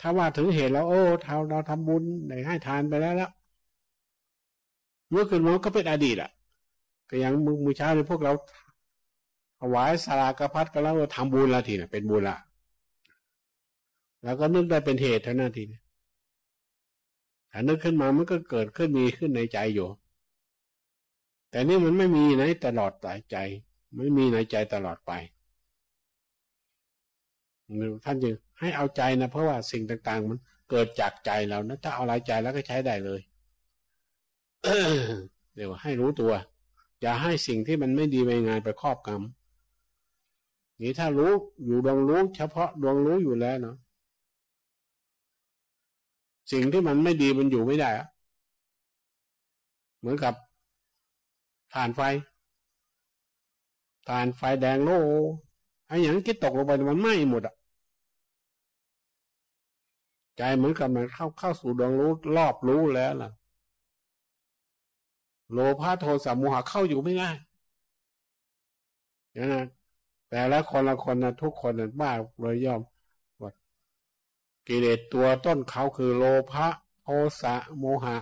ถ้าว่าถึงเหตุแล้วโอ้เราเราทำบุญได้ให้ทานไปแล้วแล้วเมื่อคืนมันก็เป็นอดีตอะ ก็ยังมือมือเช้าในพวกเราถวายสารากพัดก็แล้วทำบุญละทีนะเป็นบุญละแล้วก็นึกได้เป็นเหตุเท่านั้นทีนะถ้านึกขึ้นมามันก็เกิดขึ้นมีขึ้นในใจอยู่ แต่นี่มันไม่มีในตลอดสายใจ ไม่มีในใจตลอดไปท่านจึงให้เอาใจนะ เพราะว่าสิ่งต่าง ๆ มันเกิดจากใจเรานะถ้าเอาหลายใจแล้วก็ใช้ได้เลยเดี๋ยวให้รู้ตัว อย่าให้สิ่งที่มันไม่ดีไม่งานไปครอบกรรมนี่ถ้ารู้อยู่ดวงรู้ เฉพาะดวงรู้อยู่แล้วเนาะสิ่งที่มันไม่ดีมันอยู่ไม่ได้อะเหมือนกับ ฐานไฟฐานไฟแดงโลไอ้อย่างที่ตกลงไปมันไหม้หมดอะใจเหมือนกับมันเข้าเข้าสู่ดวงรู้รอบรู้แล้วล่ะ โลภะโทสะโมหะเข้าอยู่ไม่ได้นะแต่ละคนละคนนะทุกคนนะบ้าเลยยอมว่ากิเลสตัวต้นเขาคือโลภะโทสะโมหะ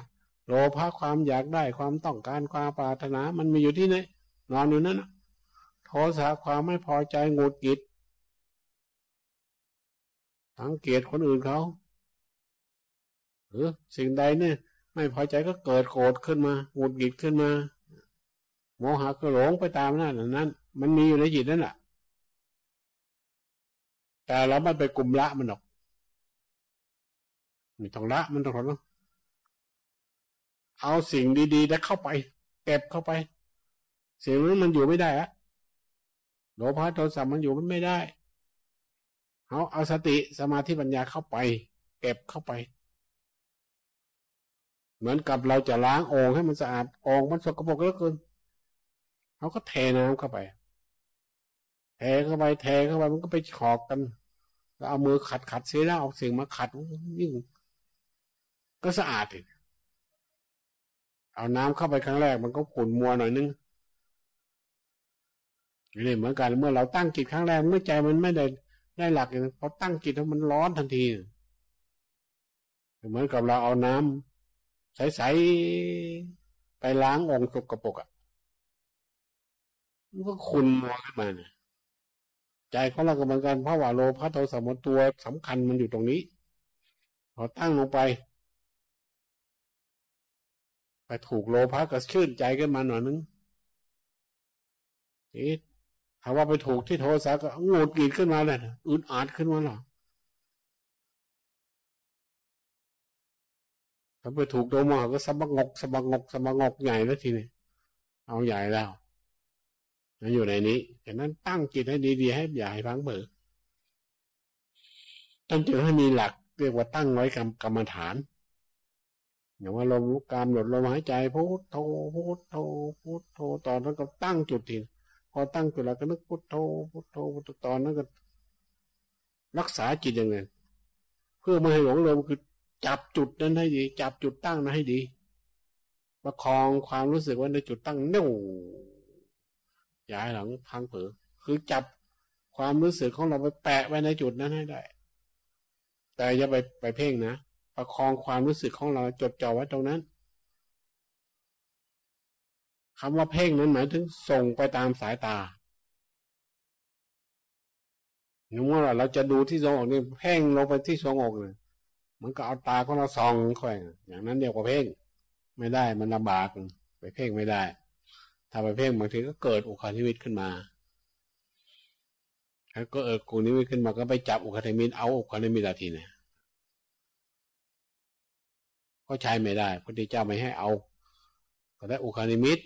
โลภะความอยากได้ความต้องการความปรารถนา มันมีอยู่ที่ไหนนอนอยู่นั่นโทสะความไม่พอใจงดกิดสังเกตคนอื่นเขาหรือสิ่งใดเนี่ย ไม่พอใจก็เกิดโกรธขึ้นมาหงุดหงิดขึ้นมา โมหะก็หลงไปตามนั่นนั้น มันมีอยู่ในจิตนั่นแหละแต่เราไม่ไปกลุ่มละมันหรอกไม่ต้องละมันต้องทน เอาสิ่งดีๆแล้วเข้าไป เก็บเข้าไปสิ่งนั้นมันอยู่ไม่ได้อะโลภะโทสะมันอยู่มันไม่ได้เอาเอาสติสมาธิปัญญาเข้าไป เก็บเข้าไป เหมือนกับเราจะล้างโอ่งให้มันสะอาดโอ่งมันสกปรกเหลือเกินเขาก็เทน้ำเข้าไปเทเข้าไปเทเข้าไปมันก็ไปฉอกกันแล้วเอามือขัดขัดเสียแล้วเอาสิ่งมาขัดยิ่งก็สะอาดอีก เอาน้ำเข้าไปครั้งแรกมันก็ขุ่นมัวหน่อยนึงนี่เหมือนกันเมื่อเราตั้งจิตครั้งแรกเมื่อใจมันไม่ได้ได้หลักอย่างพอตั้งจิตแล้วมันร้อนทันที เหมือนกับเราเอาน้ำใสๆไปล้างองค์สกปรกอะมันก็ขุ่นมัวขึ้นมาเนี่ยใจของเราก็เหมือนกันเพราะว่าโลภะโทสะมตัวสำคัญมันอยู่ตรงนี้พอตั้งลงไป ไปถูกโลภะก็ชื่นใจขึ้นมาหน่อยนึงเอ๊ะถ้าว่าไปถูกที่โทสะก็งดกีดขึ้นมาเลยอึดอัดขึ้นมาหรอถ้าไปถูกโดมอก็สะบักงกสะบักงกสะบักงกใหญ่แล้วทีนี้เอาใหญ่แล้วนอยู่ในนี้ฉะนั้นตั้งจิตให้ดีๆให้ใหญ่พังเบิกตั้งจิตให้มีหลักเรียกว่าตั้งไว้กรรมกรรมฐาน อย่างว่าลมกามหลดลมหายใจพุทโธพุทโธพุทโธตอนนั้นก็ตั้งจุดทีพอตั้งจุดแล้วก็นึกพุทโธพุทโธพุทโธตอนนั้นก็ รักษาจิตย่างไงเพื่อไม่ให้หลงลมคือจับจุดนั้นให้ดี จับจุดตั้งนั้นให้ดีประคองความรู้สึกว่าในจุดตั้งเน่วอย่าให้หลังพังเผลอคือจับความรู้สึกของเราไปแปะไว้ในจุดนั้นให้ได้ แต่อย่าไปไปเพ่งนะ ประคองความรู้สึกของเราจดจ่อไว้ตรงนั้นคำว่าเพ่งนั้นหมายถึงส่งไปตามสายตาหนึกว่าเราจะดูที่ทรงอกนี่เพ่งลงไปที่ทรงอกเลยมันก็เอาตาของเราส่องค่อยอย่างนั้นเดียวกับเพ่ง ไม่ได้มันลำบากไปเพ่งไม่ได้ ถ้าไปเพ่งบางทีก็เกิดอุคาทิวิตขึ้นมาแล้วก็เออกูนิมิตขึ้นมาก็ไปจับอุคาทิมิตเอาอุคาทิมิตทีเนี่ย ก็ใช้ไม่ได้พระพุทธเจ้าไม่ให้เอา ก็ได้อุคานิมิต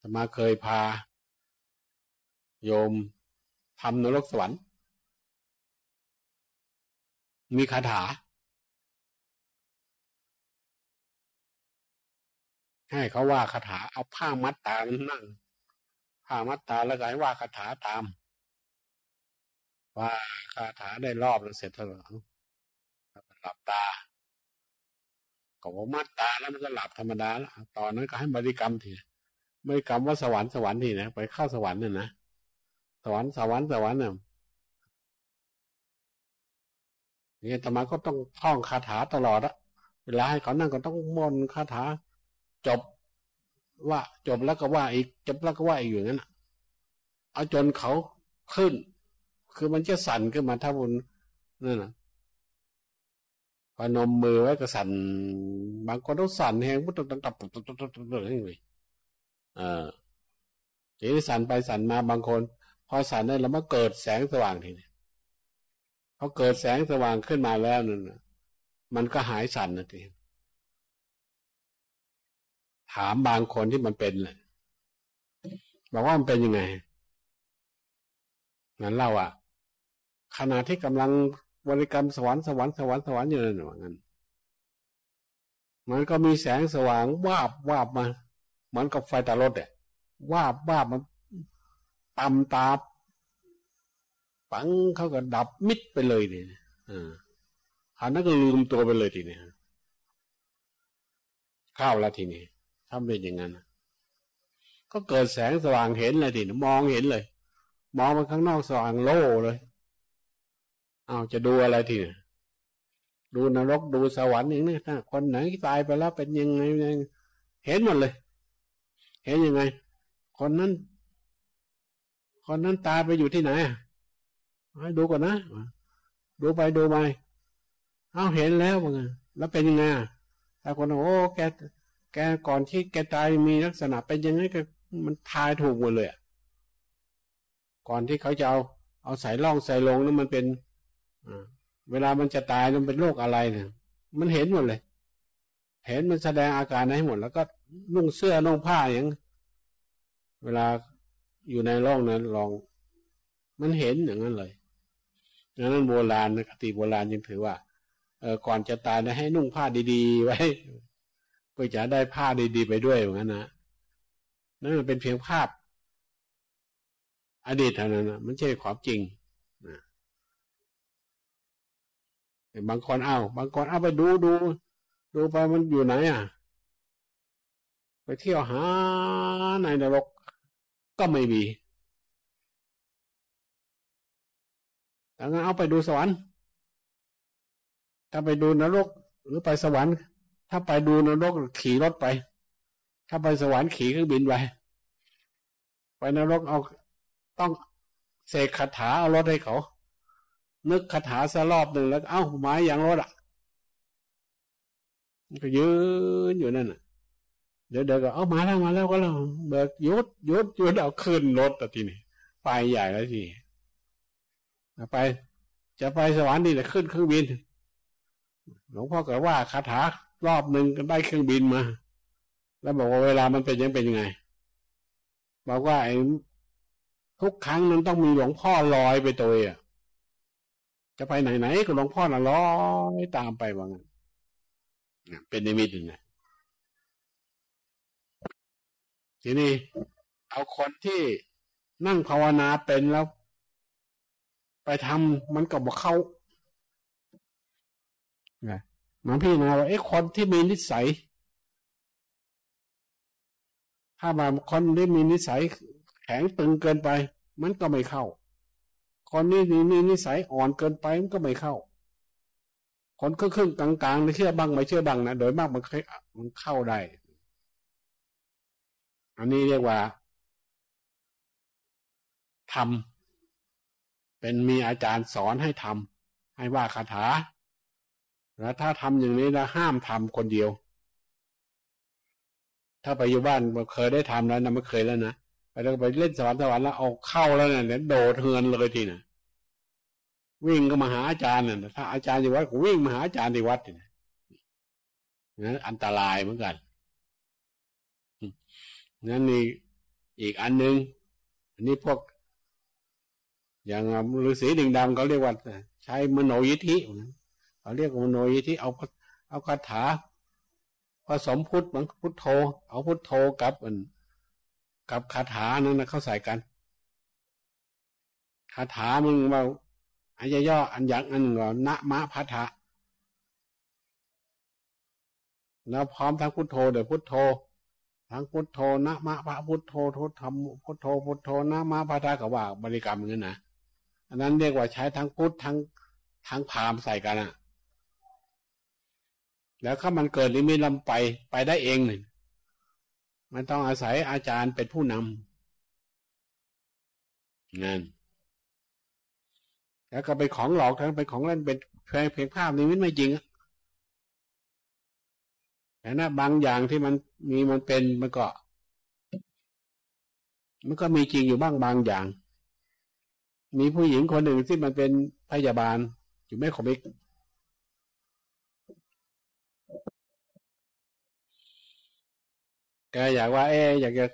ธรรมาเคยพา โยมทำนรกสวรรค์ มีคาถา ให้เขาว่าคาถาเอาผ้ามัดตามนั่งผ้ามัดตาแล้วก็ให้ว่าคาถาตาม ว่าคาถาได้รอบแล้วเสร็จแล้ว หลับตาก็ว่ามัดตาแล้วมันก็หลับธรรมดาแล้วตอนนั้นก็ให้บริกรรมทีบริกรรมว่าสวรรค์สวรรค์ทีนะไปเข้าสวรรค์น่ะนะสวรรค์สวรรค์สวรรค์เนี่ยนี่ธรรมาก็ต้องท่องคาถาตลอดอะเวลาให้เขานั่งก็ต้องมนคาถา จบว่าจบแล้วก็ว่าอีกจบแล้วก็ว่าอีกอยู่นั้นเอาจนเขาขึ้น คือมันจะสั่นขึ้นมาถ้าบนนั่นนะ พนมมือไว้ก็สั่นบางคนต้องสั่นแหงพุทธตับตับตับตับตับตับตับนี่เลยเออทีนี้สั่นไปสั่นมาบางคน พอสั่นได้แล้วมาเกิดแสงสว่างทีนี้พอเกิดแสงสว่างขึ้นมาแล้วนั่นมันก็หายสั่นนะทีถามบางคนที่มันเป็นเลยบอกว่ามันเป็นยังไงนั้นเล่าอะขณะที่กำลัง บริกรรมสวรรค์สวรรค์สวรรค์สวรรค์อยู่นั่นว่างั้นมันก็มีแสงสว่างวาบวาบมาเหมือนกับไฟตารถเนี่ยวาบวาบมันตำตาปังเขาก็ดับมิดไปเลยเนี่ยอ่าอันนั้นก็ลืมตัวไปเลยทีนี้ข้าวละทีนี้ทำเป็นอย่างนั้นก็เกิดแสงสว่างเห็นเลยทีนี้มองเห็นเลย มองไปข้างนอกสว่างโล่เลย เอาจะดูอะไรทีเนี่ยดูนรกดูสวรรค์อย่างนี้ถ้าคนไหนตายไปแล้วเป็นยังไงเห็นหมดเลย เห็นยังไง คนนั้น คนนั้นตายไปอยู่ที่ไหนให้ดูก่อนนะดูไปดูไปเอาเห็นแล้วมั้งแล้วเป็นยังไงแต่คนโอ้แกแกก่อนที่แกตายมีลักษณะเป็นยังไงก็มันทายถูกหมดเลยก่อนที่เขาจะเอาเอาใส่ล่องใส่ลงนั้นมันเป็น เวลามันจะตายมันเป็นโรคอะไรเนี่ย มันเห็นหมดเลย เห็นมันแสดงอาการให้หมด แล้วก็นุ่งเสื้อนุ่งผ้าอย่างเวลาอยู่ในโลกนั้นลอง มันเห็นอย่างนั้นเลยดังนั้นโบราณคติโบราณยังถือว่าเออก่อนจะตายนะให้นุ่งผ้าดีๆ ไว้เพื่อจะได้ผ้าดีๆ ไปด้วยอย่างนั้นนะนั่นเป็นเพียงภาพ อดีตเท่านั้นนะมันไม่ใช่ความจริง บางคนเอาบางคนเอาไปดูดู ดูไปมันอยู่ไหนอะ ไปเที่ยวหาในนรกก็ไม่มีแต่งั้นเอาไปดูสวรรค์ ถ้าไปดูนรก หรือไปสวรรค์ ถ้าไปดูนรกขี่รถไป ถ้าไปสวรรค์ขี่เครื่องบินไป ไปนรกเอาต้องเสกคาถาเอารถให้เขา นึกคาถาสรอบหนึ่งแล้ว เอ้าไม้ยางรถอะก็ยืนอยู่นั่นน่ะ เดี๋ยวเดี๋ยวก็เอามาแล้วมาแล้วก็แล้วเบิกยุดยุดยุดเอาขึ้นรถแต่ทีนี้ไปใหญ่แล้วทีไป จะไปสวรรค์นี่แหละขึ้นเครื่องบินหลวงพ่อก็ว่าคาถารอบหนึ่งก็ได้เครื่องบินมา แล้วบอกว่าเวลามันเป็นยังเป็นยังไงบอกว่าไอ้ทุกครั้งนั้นต้องมีหลวงพ่อลอยไปตัวอะ จะไปไหนไหนก็หลวงพ่อน่ะลอยตามไปว่างั้นเป็นนิมิตนะทีนี้เอาคนที่นั่งภาวนาเป็นแล้ว ไปทำมันก็บอกเข้ามาพี่นาว่าไอ้คนที่มีนิสัย ถ้าบางคนที่มีนิสัยแข็งตึงเกินไป มันก็ไม่เข้า คนนี้มีนิสัยอ่อนเกินไปมันก็ไม่เข้า คนครึ่งกลางๆเชื่อบ้างไม่เชื่อบ้างนะโดยมากมันเคยมันเข้าได้ อันนี้เรียกว่าทำเป็นมีอาจารย์สอนให้ทำให้ว่าคาถา แล้วถ้าทำอย่างนี้แล้วห้ามทำคนเดียว ถ้าไปอยู่บ้านเคยได้ทำแล้วนะไม่เคยแล้วนะไปแล้วไปเล่นสวรรค์สวรรค์แล้วเอาเข้าแล้วเนี่ยโดดเฮือนเลยทีน่ะ วิ่งก็มาหาอาจารย์น่ะถ้าอาจารย์อยู่วัดก็วิ่งมาหาอาจารย์ที่วัดเนี่ยนั้นอันตรายเหมือนกันนั้นนี่อีกอันหนึ่งอันนี้พวก อย่างฤาษีดิ่งดำเขาเรียกว่าใช้มโนยิธิเขาเรียกมโนยิธิเอาเอาคาถาผสมพุทธบังพุทโธ เอาพุทโธกับกับคาถานั้นนะเข้าใส่กันคาถามึงว่า อันย่ออันอย่างอันก็นะมะพัทะแล้วพร้อมทั้งพุทโธเดี๋ยวพุทโธทั้งพุทโธนะมะพระพุทโธทุธรรมพุทโธพุทโธนะมะพัทะกับว่าบริกรรมอย่างนั้นนะอันนั้นเรียกว่าใช้ทั้งพุทธทั้งทั้งพามใส่กันอะแล้วถ้ามันเกิดนิมิตลำไปไปได้เองเนี่ยมันต้องอาศัยอาจารย์เป็นผู้นำงาน แล้วก็เป็นของหลอกทั้งเป็นของเล่นเป็นเพียงเพียงภาพนิมิตไม่จริงอะแต่นะบางอย่างที่มันมีมันเป็นมันก็ มันก็มีจริงอยู่บ้างบางอย่าง มีผู้หญิงคนหนึ่งที่มันเป็นพยาบาลอยู่ไม่ขมิกแกอยากว่า เอ๊อยากจะ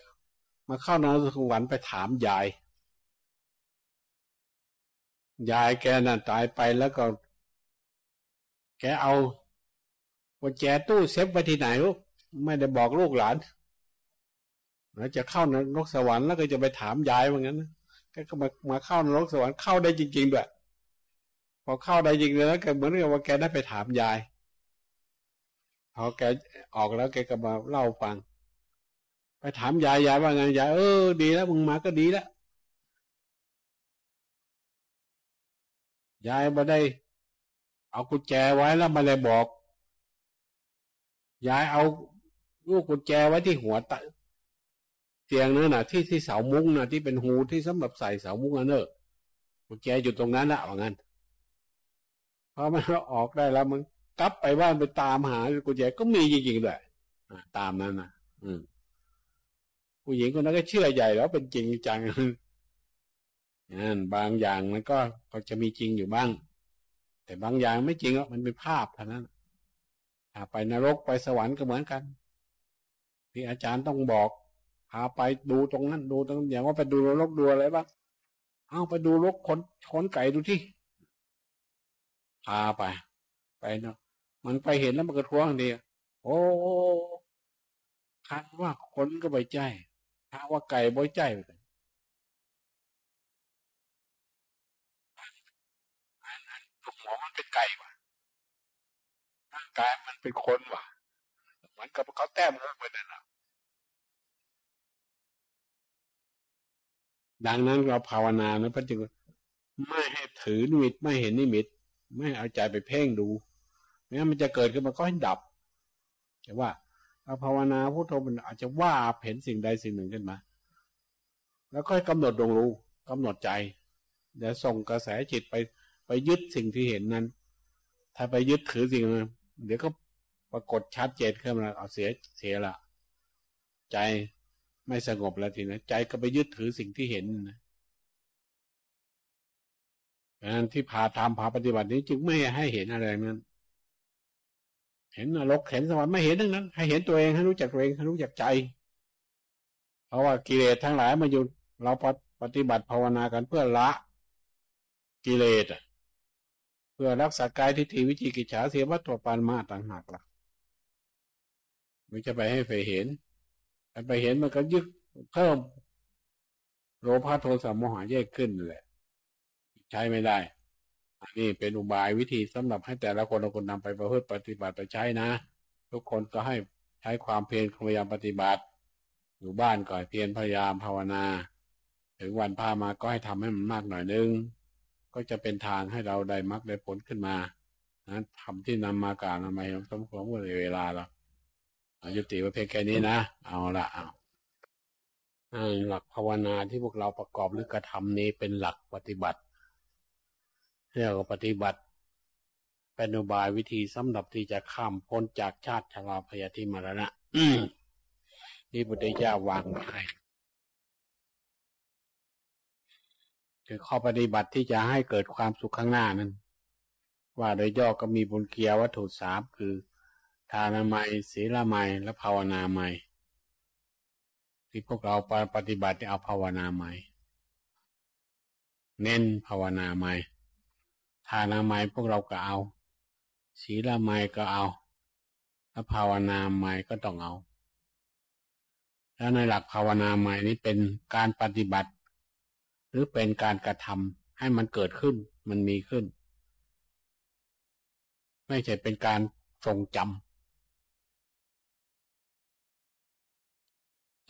มาเข้านรสวรรค์ไปถามยาย ยายแกน่ะตายไปแล้วก็ แกเอากุญแจตู้เซฟไปที่ไหนลูกไม่ได้บอกลูกหลานแล้วจะเข้านรกสวรรค์แล้วก็จะไปถามยายว่างั้นแกก็มามาเข้านรกสวรรค์เข้าได้จริงๆด้วยพอเข้าได้จริงแล้วแกเหมือนกับว่าแกได้ไปถามยายพอแกออกแล้วแกก็มาเล่าฟัง ไปถามยายยายว่าไงยายเออดีแล้วมึงมาก็ดีแล้ว ยายมาได้ เอากุญแจไว้แล้วมาเลยบอก ยายเอาลูกกุญแจไว้ที่หัวตเตียงเนั่นน่ะ ที่ที่เสามุ้งน่ะที่เป็นหูที่สำหรับใส่เสามุ้งอันเนอะกุญแจอยู่ตรงนั้นละว่างั้นพอมันออกได้แล้วมันกลับไปบ้านไปตามหากุญแจก็มีจริงๆด้วยตามนั้นนะอืมผู้หญิงคนนั้นก็เชื่อใหญ่แล้วเป็นจริงจัง นั่นบางอย่างมันก็ก็จะมีจริงอยู่บ้าง แต่บางอย่างไม่จริงอะมันเป็นภาพเท่านั้นถ้าไปนรกไปสวรรค์ก็เหมือนกัน ที่อาจารย์ต้องบอกพาไปดูตรงนั้นดูตรงอย่างว่าไปดูนรกดูอะไรบ้างเอาไปดูรกขนขนไก่ดูที่พาไป ไปเนาะมันไปเห็นแล้วมันก็ท้วงเดียโอ้คันว่าคนก็ไปใจถ้าว่าไก่บ่ใจไปอันอันหมอมันเป็น ไก่ว่ะร่างกายมันเป็นคนว่ะเหมือนกับเขาแต้มมุกไปนั่นแหละดังนั้นเราภาวนานะพระจึงไม่ให้ถือนิมิตไม่เห็นนิมิต ไม่เอาใจไปเพ่งดูไม่งั้นมันจะเกิดขึ้นมาก็ให้ดับ แต่ว่าเราภาวนาพุทโธมันอาจจะว่าเห็นสิ่งใดสิ่งหนึ่งขึ้นมา แล้วค่อยกำหนดดวงรู้กำหนดใจเดี๋ยวส่งกระแสจิตไปไปยึดสิ่งที่เห็นนั้น ถ้าไปยึดถือสิ่งนั้นเดี๋ยวก็ปรากฏชัดเจนขึ้นมาเอาเสียเสียละ ใจไม่สงบแล้วทีนะใจก็ไปยึดถือสิ่งที่เห็นนะดังนั้นที่พาทำพาปฏิบัตินี้จึงไม่ให้เห็นอะไรนั้น เห็นนรกเห็นสวรรค์ไม่เห็นทั้งนั้น ให้เห็นตัวเองให้รู้จักตัวเองให้รู้จักใจ เพราะว่ากิเลสทั้งหลายมาอยู่เราปฏิบัติภาวนากันเพื่อละกิเลสเพื่อรักษากายทิฏฐิวิจิกิจฉาเสียวัตถุปานมาต่างหากละ่ะไม่จะไปให้ไปเห็นไปเห็นมันก็ยึดเพิ่มโลภะโทสะโมหะแยกขึ้นแหละ ใช้ไม่ได้ อันนี้เป็นอุบายวิธีสำหรับให้แต่ละคนเราคนนำไปประพฤติปฏิบัติไปใช้นะ ทุกคนก็ให้ใช้ความเพียรพยายามปฏิบัติ อยู่บ้านก่อนเพียรพยายามภาวนา ถึงวันพามาก็ให้ทำให้มันมากหน่อยนึง จะเป็นทางให้เราได้มรรคได้ผลขึ้นมานะทำที่นำมากานามัยสมควรเวลาเรายุติไว้เพียงแค่นี้นะ เอาละเอาหลักภาวนาที่พวกเราประกอบหรือกระทำนี้เป็นหลักปฏิบัติเรียกว่าปฏิบัติ เป็นอุบายวิธีสำหรับที่จะข้ามพ้นจากชาติชราพยาธิมรณะที่พุทธเจ้าวางไว้ให้ คือข้อปฏิบัติที่จะให้เกิดความสุขข้างหน้านั้น ว่าโดยย่อก็มีบุญเกียรวัตถุสามคือทานามัยศีลไมและภาวนาไมที่พวกเราปฏิบัติเอาภาวนาไมเน้นภาวนาไมทานาไมพวกเราก็เอาศีลไมก็เอาและภาวนาไมก็ต้องเอาแล้วในหลักภาวนาไมนี้เป็นการปฏิบัติ หรือเป็นการกระทำให้มันเกิดขึ้น มันมีขึ้น ไม่ใช่เป็นการทรงจำ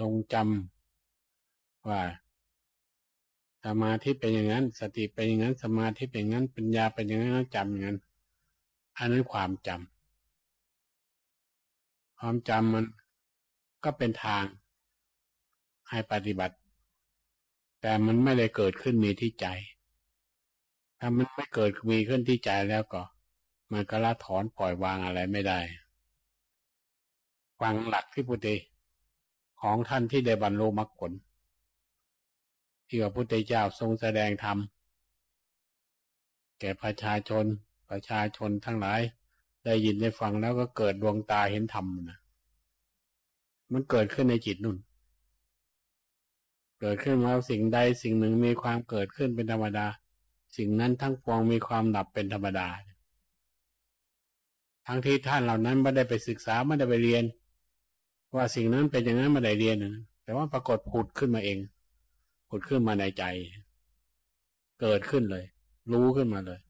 ทรงจำว่าสมาธิเป็นอย่างนั้น สติเป็นอย่างนั้น สมาธิเป็นอย่างนั้น ปัญญาเป็นอย่างนั้นจำอย่างนั้น อันนั้นความจำความจำมันก็เป็นทางให้ปฏิบัติ แต่มันไม่ได้เกิดขึ้นมีที่ใจ ถ้ามันไม่เกิดมีขึ้นที่ใจแล้วก็ มันก็ละถอนปล่อยวางอะไรไม่ได้ ฟังหลักที่พุทธิของท่านที่ได้บรรลุมรรคผลที่พระพุทธเจ้าทรงแสดงธรรมแก่ประชาชน ประชาชนทั้งหลาย ได้ยินได้ฟังแล้วก็เกิดดวงตาเห็นธรรมนะมันเกิดขึ้นในจิตนุ่น เกิดขึ้นมาสิ่งใดสิ่งหนึ่งมีความเกิดขึ้นเป็นธรรมดา สิ่งนั้นทั้งปวงมีความดับเป็นธรรมดา ทั้งที่ท่านเหล่านั้นไม่ได้ไปศึกษาไม่ได้ไปเรียน ว่าสิ่งนั้นเป็นอย่างนั้นไมาได้เรียนนะแต่ว่าปรากฏผุดขึ้นมาเอง ผุดขึ้นมาในใจ เกิดขึ้นเลย รู้ขึ้นมาเลย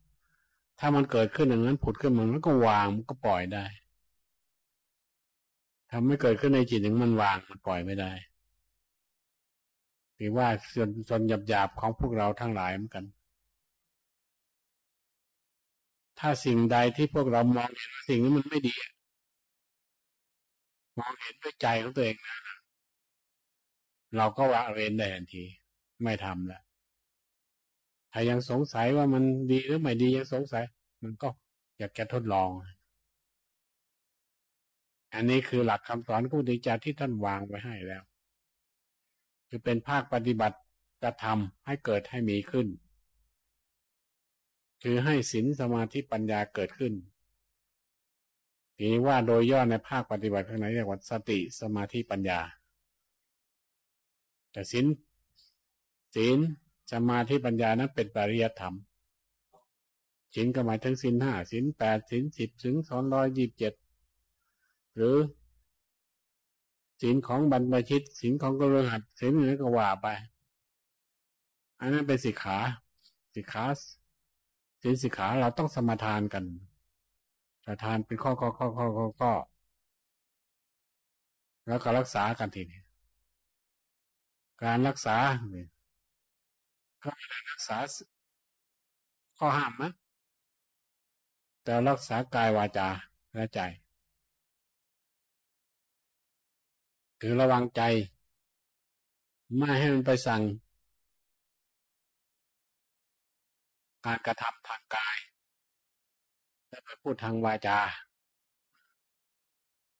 ถ้ามันเกิดขึ้นอย่างนั้นผุดขึ้นมามันก็วางมันก็ปล่อยได้ทำไม่เกิดขึ้นในจิตอย่างมันวางมันปล่อยไม่ได้ ถือว่าส่วนส่วนหยาบๆของพวกเราทั้งหลายเหมือนกัน ถ้าสิ่งใดที่พวกเรามองเห็นว่าสิ่งนี้มันไม่ดี มองเห็นด้วยใจของตัวเองนะเราก็วางเว้นได้ทันที ไม่ทำล้วถ้ายังสงสัยว่ามันดีหรือไม่ดียังสงสัย มันก็อยากจะทดลอง อันนี้คือหลักคำสอนของพุทธเจ้าที่ท่านวางไว้ให้แล้ว คือเป็นภาคปฏิบัติกระทำให้เกิดให้มีขึ้น คือให้ศีลสมาธิปัญญาเกิดขึ้นทีนี้ว่าโดยย่อในภาคปฏิบัติข้างในเรียกว่าสติสมาธิปัญญา แต่ศีลศีลสมาธิปัญญานั้นเป็นปริยัติธรรมศีลก็หมายถึงศีลห้าศีลแปดศีลสิบถึงสองร้อยยี่สิบเจ็ดหรือ ศีลของบรรพชิตศีลของกระหัตศีลนี้ก็ว่าไป อันนั้นเป็นสิกขาสิกขาศีลสิกขาเราต้องสมาทานกันจะทานเป็นข้อข้อข้อข้อข้อข้อแล้วก็รักษากันทีนี้การรักษาก็ไม่ได้รักษาข้อห้ามนะแต่รักษากายวาจาและใจ คือระวังใจ ไม่ให้มันไปสั่ง การกระทำทางกายแ้วไปพูดทางวาจา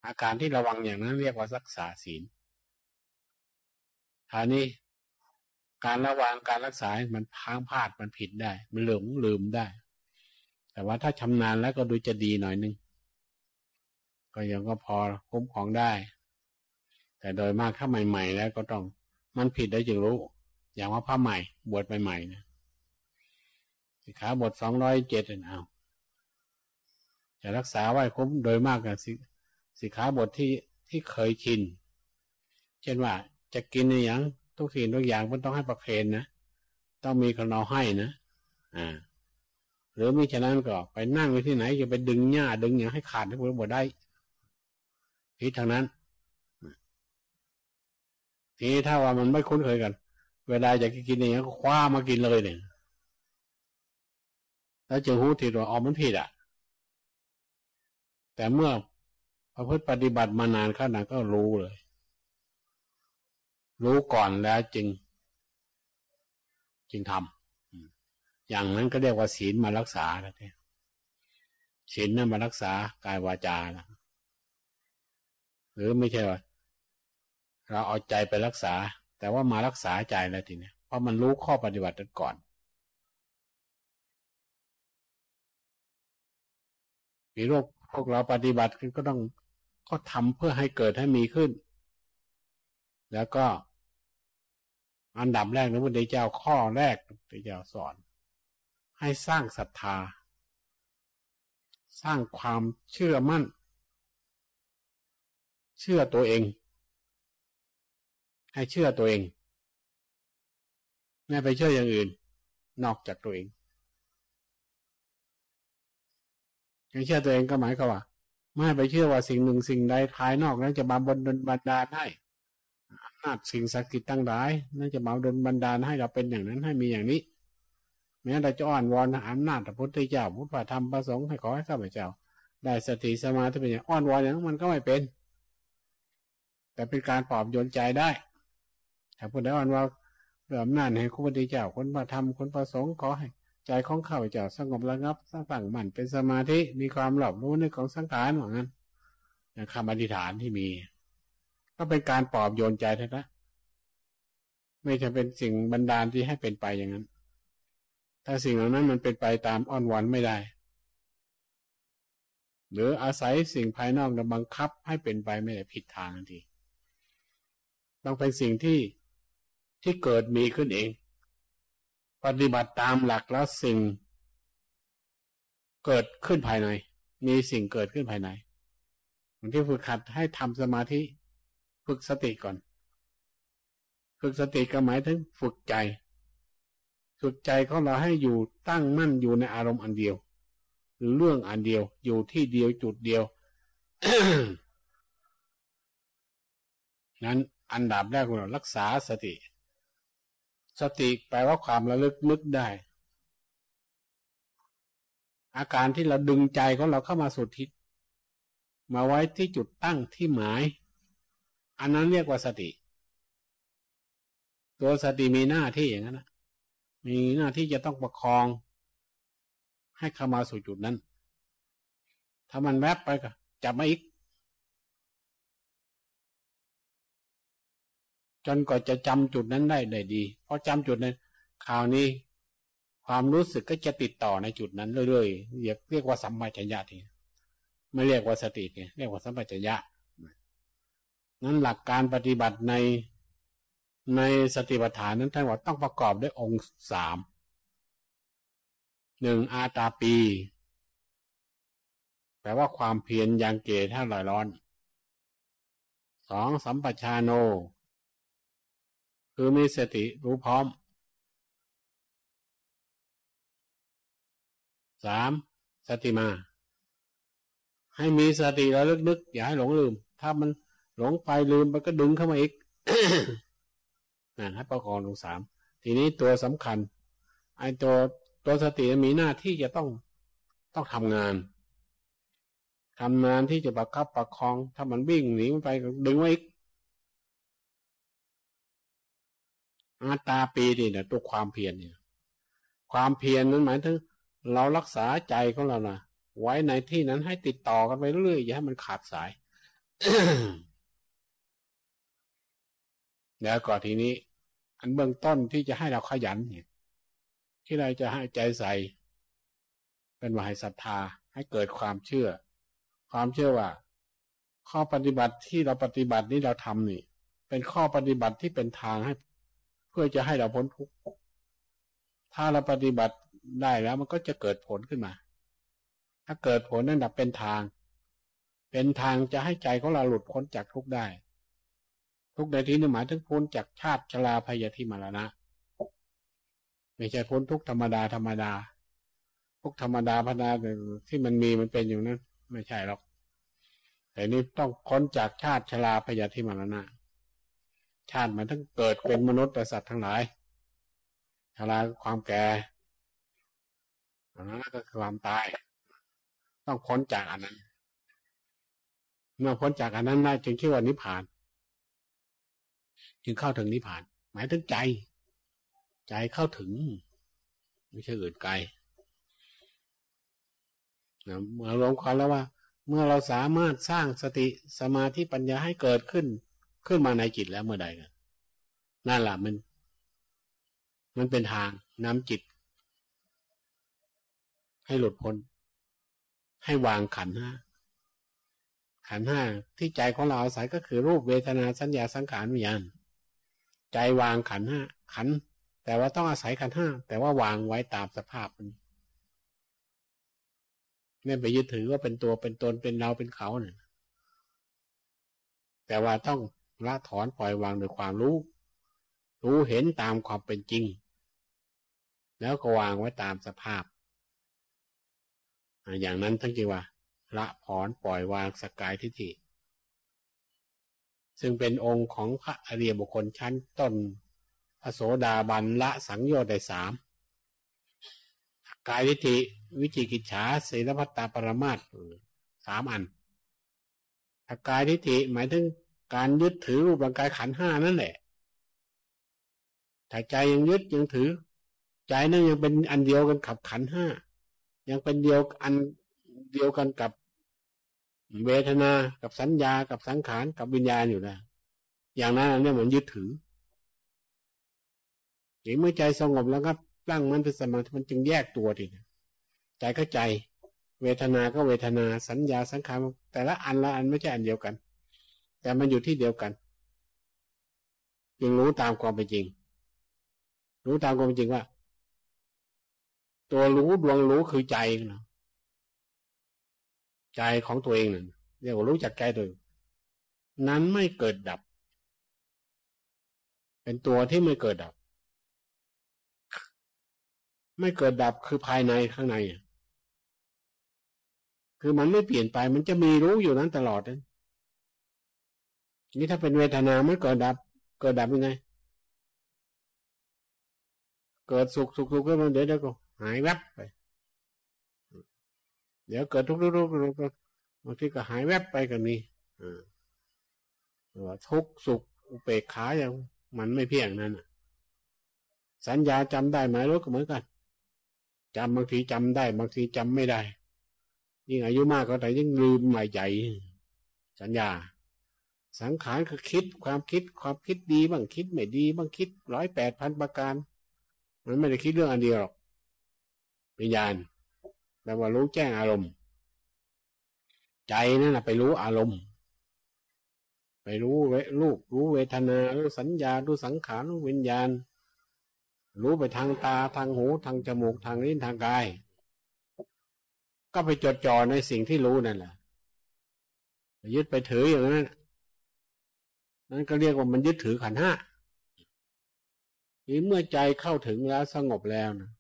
อาการที่ระวังอย่างนั้นเรียกว่ารักษาศีลท่านี้การระวังการรักษา มันพังพลาดมันผิดได้ มันหลงลืมได้ แต่ว่าถ้าชำนาญแล้วก็ดูจะดีหน่อยนึง ก็ยังก็พอคุ้มของได้ แต่โดยมากถ้าใหม่ ๆ แล้วก็ต้องมันผิดได้จึงรู้ อย่างว่าพระใหม่บวชใหม่ๆนะสิขาบทสองร้อยเจ็ดเอาจะรักษาไว้คุ้มโดยมากกับสิขาบทที่ที่เคยชิน เช่นว่าจะกินอย่างทุกสิ่งทุกอย่างมันต้องให้ประเคนนะต้องมีคนเอาให้นะอ่า หรือมิฉะนั้นก็ไปนั่งไว้ที่ไหนจะไปดึงหญ้าดึงอย่างให้ขาดให้พวกบดได้พิทางนั้น ทีนี้ถ้าว่ามันไม่คุ้นเคยกัน เวลาอยากกินอย่างนี้ก็คว้ามากินเลยเนี่ยแล้วจึงหูทีว่าอ๋อมันผิดอะ แต่เมื่อพระพุทธปฏิบัติมานานขนาดก็รู้เลย รู้ก่อนแล้วจึง จึงทำอย่างนั้นก็เรียกว่าศีลมารักษาแล้วเนี่ยศีลนั่นมารักษากายวาจานะหรือไม่ใช่ว่า เราเอาใจไปรักษา แต่ว่ามารักษาใจแล้วทีเนี้ยเพราะมันรู้ข้อปฏิบัติก่อนมีโรคพวกเราปฏิบัติก็ต้องก็ทำเพื่อให้เกิดให้มีขึ้น แล้วก็อันดับแรกนะพุทธเจ้าข้อแรกพุทธเจ้าสอน ให้สร้างศรัทธา สร้างความเชื่อมั่น เชื่อตัวเอง ให้เชื่อตัวเอง ไม่ไปเชื่ออย่างอื่น นอกจากตัวเองการเชื่อตัวเองก็หมายความว่า ไม่ไปเชื่อว่าสิ่งหนึ่งสิ่งใดภายนอกนั้นจะมาบนบันดาลให้นาจสิ่งศักดิ์สิทธิ์ตั้งหลายนั่นจะมาดลบันดาลให้เราเป็นอย่างนั้นให้มีอย่างนี้แม้เราจะอ้อนวอนอำนาจพระพุทธเจ้าพุทธธรรมประสงค์ให้ขอให้ข้าพเจ้า ได้สติสมาธิเป็นอย่างอ้อนวอนอย่างนั้นมันก็ไม่เป็น แต่เป็นการปลอบโยนใจได้ ถ้าพูดได้อ้อนว่าเรื่องอำนาจให้พระพุทธเจ้าคนประธรรมคนประสงค์ขอให้ใจของข้าพเจ้าสงบระงับสร้างมั่นเป็นสมาธิมีความหลับรู้ในของสังขารเหมือนกันคำอธิษฐานที่มี ก็เป็นการปลอบโยนใจแท้ๆไม่ใช่เป็นสิ่งบันดาลที่ให้เป็นไปอย่างนั้น ถ้าสิ่งเหล่านั้นมันเป็นไปตามอ้อนวอนไม่ได้ หรืออาศัยสิ่งภายนอกมาบังคับให้เป็นไปไม่ได้ผิดทางทันทีต้องเป็นสิ่งที่ ที่เกิดมีขึ้นเอง ปฏิบัติตามหลักแล้วสิ่ง เกิดขึ้นภายใน มีสิ่งเกิดขึ้นภายในบางที่ฝึกขัดให้ทำสมาธิ ฝึกสติก่อน ฝึกสติก็หมายถึงฝึกใจฝึกใจของเราให้อยู่ตั้งมั่นอยู่ในอารมณ์อันเดียวหรือเรื่องอันเดียวอยู่ที่เดียวจุดเดียวนั้นอันดับแรกเรารักษาสติ สติแปลว่าความระลึกนึกได้ อาการที่เราดึงใจของเราเข้ามาสุดทิศมาไว้ที่จุดตั้งที่หมาย อันนั้นเรียกว่าสติ ตัวสติมีหน้าที่อย่างนั้นนะมีหน้าที่จะต้องประคอง ให้เข้ามาสู่จุดนั้น ถ้ามันแวบไปก็จับมาอีก จนกว่าจะจำจุดนั้นได้ได้ดีพอจำจุดนั้นคราวนี้ ความรู้สึกก็จะติดต่อในจุดนั้นเรื่อยๆเรียกเรียกว่าสัมปชัญญะทีไม่เรียกว่าสติเนี่ยเรียกว่าสัมปชัญญะนั้นหลักการปฏิบัติในในสติปัฏฐานนั้นท่านว่าต้องประกอบด้วยองค์สามหนึ่งอาตาปี แปลว่าความเพียรยังเกถ้าลอยร้อนสองสัมปชาโน คือมีสติรู้พร้อมสามสติมา ให้มีสติระลึกนึก อย่าให้หลงลืม ถ้ามันหลงไปลืมไปก็ดึงเข้ามาอีกนะให้ประกอบลงสามทีนี้ตัวสำคัญไอ้ตัวตัวสติมีหน้าที่จะต้องต้องทำงานทำงานที่จะประคับประคอง ถ้ามันวิ่งหนีไปดึงไว้อีก อาตาปีนี่เนี่ยตัวความเพียรเนี่ยความเพียรนั้นหมายถึง เรารักษาใจของเรานะไว้ในที่นั้นให้ติดต่อกันไปเรื่อยอย่าให้มันขาดสายแล้วก่อนทีนี้ อันเบื้องต้นที่จะให้เราขยันเนี่ย ที่เราจะให้ใจใส่เป็นว่าให้ศรัทธาให้เกิดความเชื่อ ความเชื่อว่า ข้อปฏิบัติที่เราปฏิบัตินี้เราทำนี่ เป็นข้อปฏิบัติที่เป็นทางให้ เพื่อจะให้เราพ้นทุกข์ถ้าเราปฏิบัติได้แล้วมันก็จะเกิดผลขึ้นมา ถ้าเกิดผลนั่นแหละเป็นทาง เป็นทางจะให้ใจของเราหลุดพ้นจากทุกข์ได้ ทุกข์ในที่นี้หมายถึงพ้นจากชาติชราพยาธิมรณะไม่ใช่พ้นทุกธรรมดาธรรมดาทุกธรรมดาพนาที่มันมีมันเป็นอยู่นั้นไม่ใช่หรอกแต่นี้ต้องพ้นจากชาติชราพยาธิมรณะ ชาติมันทั้งเกิดเป็นมนุษย์แต่สัตว์ทั้งหลายชราความแก่อันนั้นก็คือความตาย ต้องพ้นจากอันนั้น เมื่อพ้นจากอันนั้นได้จึงชื่อว่านิพพาน จึงเข้าถึงนิพพาน หมายถึงใจ ใจเข้าถึง ไม่ใช่อื่นไกลนะเมื่อรวมความแล้วว่า เมื่อเราสามารถสร้างสติสมาธิปัญญาให้เกิดขึ้น ขึ้นมาในจิตแล้วเมื่อใดกันนั่นแหละมัน มันเป็นทางนำจิต ให้หลุดพ้น ให้วางขันห้าขันห้าที่ใจของเราอาศัยก็คือรูปเวทนาสัญญาสังขารวิญญาณใจวางขันห้าขัน แต่ว่าต้องอาศัยขันห้าแต่ว่าวางไว้ตามสภาพมันไม่ไปยึดถือว่าเป็นตัวเป็นตนเป็นเราเป็นเขาเนี่ยแต่ว่าต้อง ละถอนปล่อยวางโดยความรู้ รู้เห็นตามความเป็นจริง แล้วก็วางไว้ตามสภาพ อย่างนั้นทั้งจีว่า ละถอนปล่อยวางสกายทิฏฐิซึ่งเป็นองค์ของพระอริยบุคคลชั้นต้นพระโสดาบันละสังโยชน์ได้สามกายทิฏฐิวิจิกิจฉาศีลพัตตาปรมาตสามอันถ้ากายทิฏฐิหมายถึง การยึดถือรูปร่างกายขันห้านั่นแหละถ้าใจยังยึดยังถือ ใจนั่นยังเป็นอันเดียวกันขับขันห้ายังเป็นเดียวอันเดียวกันกับเวทนา กับสัญญา กับสังขาร กับวิญญาณอยู่นะ อย่างนั้นเนี่ยเหมือนยึดถือหรือเมื่อใจสงบแล้วครับตั้งมันเป็นสมาธิมันจึงแยกตัวทีใจก็ใจ เวทนาก็เวทนา สัญญาสังขารแต่ละอันละอันไม่ใช่อันเดียวกัน แต่มันอยู่ที่เดียวกัน จึงรู้ตามความเป็นจริง รู้ตามความเป็นจริงว่า ตัวรู้ดวงรู้คือใจนะใจของตัวเองนั่นเรียกว่ารู้จักใจตัวนั้นไม่เกิดดับ เป็นตัวที่ไม่เกิดดับ ไม่เกิดดับคือภายในข้างใน คือมันไม่เปลี่ยนไป มันจะมีรู้อยู่นั้นตลอดน นี่ถ้าเป็นเวทนาไม่เกิดดับ เกิดดับยังไง เกิดสุขสุขสุขก็มันเดี๋ยวเดี๋ยวก็หายแวบไป เดี๋ยวเกิดทุกข์ทุกข์ทุกข์บางทีก็หายแวบไปกันนี่ว่าทุกข์สุขอุเบกขาอย่างมันไม่เพียงนั้นสัญญาจำได้ไหมรู้ก็เหมือนกันจำบางทีจำได้บางทีจำไม่ได้ยิ่งอายุมากก็แต่ยิ่งลืมใหม่ใหญ่สัญญา สังขารคือคิดความคิดความคิดดีบ้างคิดไม่ดีบ้างคิดร้อยแปดพันประการ มันไม่ได้คิดเรื่องอันเดียวหรอกวิญญาณแปลว่ารู้แจ้งอารมณ์ ใจนั่นแหะไปรู้อารมณ์ ไปรู้เวรูปรู้เวทนารู้สัญญารู้สังขารรู้วิญญาณ รู้ไปทางตาทางหูทางจมูกทางลิ้นทางกาย ก็ไปจดจ่อในสิ่งที่รู้นั่นแหละยึดไปถืออย่างนั้น นั่นก็เรียกว่ามันยึดถือขันห้าทีเมื่อใจเข้าถึงแล้วสงบแล้วนะ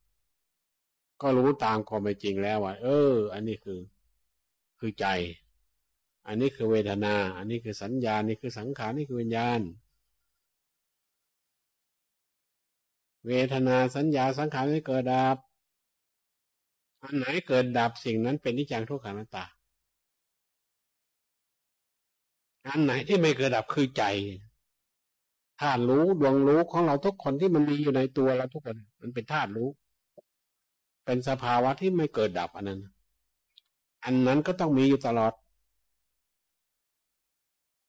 ก็รู้ตามความเป็นจริงแล้วว่าเออ อันนี้คือ คือใจ อันนี้คือเวทนา อันนี้คือสัญญา นี่คือสังขารนี่คือวิญญาณ เวทนาสัญญาสังขารนี่เกิดดับ อันไหนเกิดดับสิ่งนั้นเป็นนิจังทุกขังนัตตา อันไหนที่ไม่เกิดดับคือใจธาตุรู้ดวงรู้ของเราทุกคนที่มันมีอยู่ในตัวเราทุกคน มันเป็นธาตุรู้ เป็นสภาวะที่ไม่เกิดดับอันนั้น อันนั้นก็ต้องมีอยู่ตลอด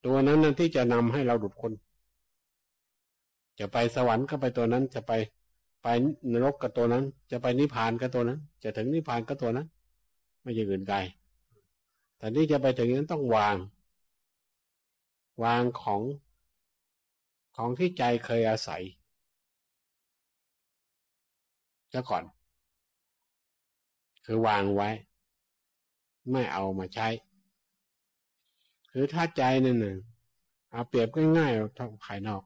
ตัวนั้นนั่นที่จะนำให้เราหลุดพ้นจะไปสวรรค์ก็ไปตัวนั้น จะไปไปนรกกับตัวนั้น จะไปนิพพานกับตัวนั้น จะถึงนิพพานกับตัวนั้น ไม่ใช่อื่นไกลแต่นี่จะไปถึงนั้นต้องวาง วางของของที่ใจเคยอาศัยซะก่อน คือวางไว้ ไม่เอามาใช้ คือถ้าใจนั่นน่ะเอาเปรียบง่ายๆทางภายนอก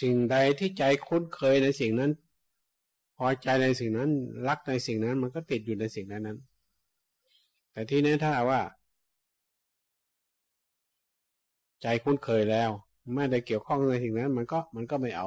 สิ่งใดที่ใจคุ้นเคยในสิ่งนั้น พอใจในสิ่งนั้น รักในสิ่งนั้น มันก็ติดอยู่ในสิ่งนั้นนั้น แต่ที่นี้ถ้าว่า ใจคุ้นเคยแล้ว ไม่ได้เกี่ยวข้องในสิ่งนั้น มันก็มันก็ไม่เอา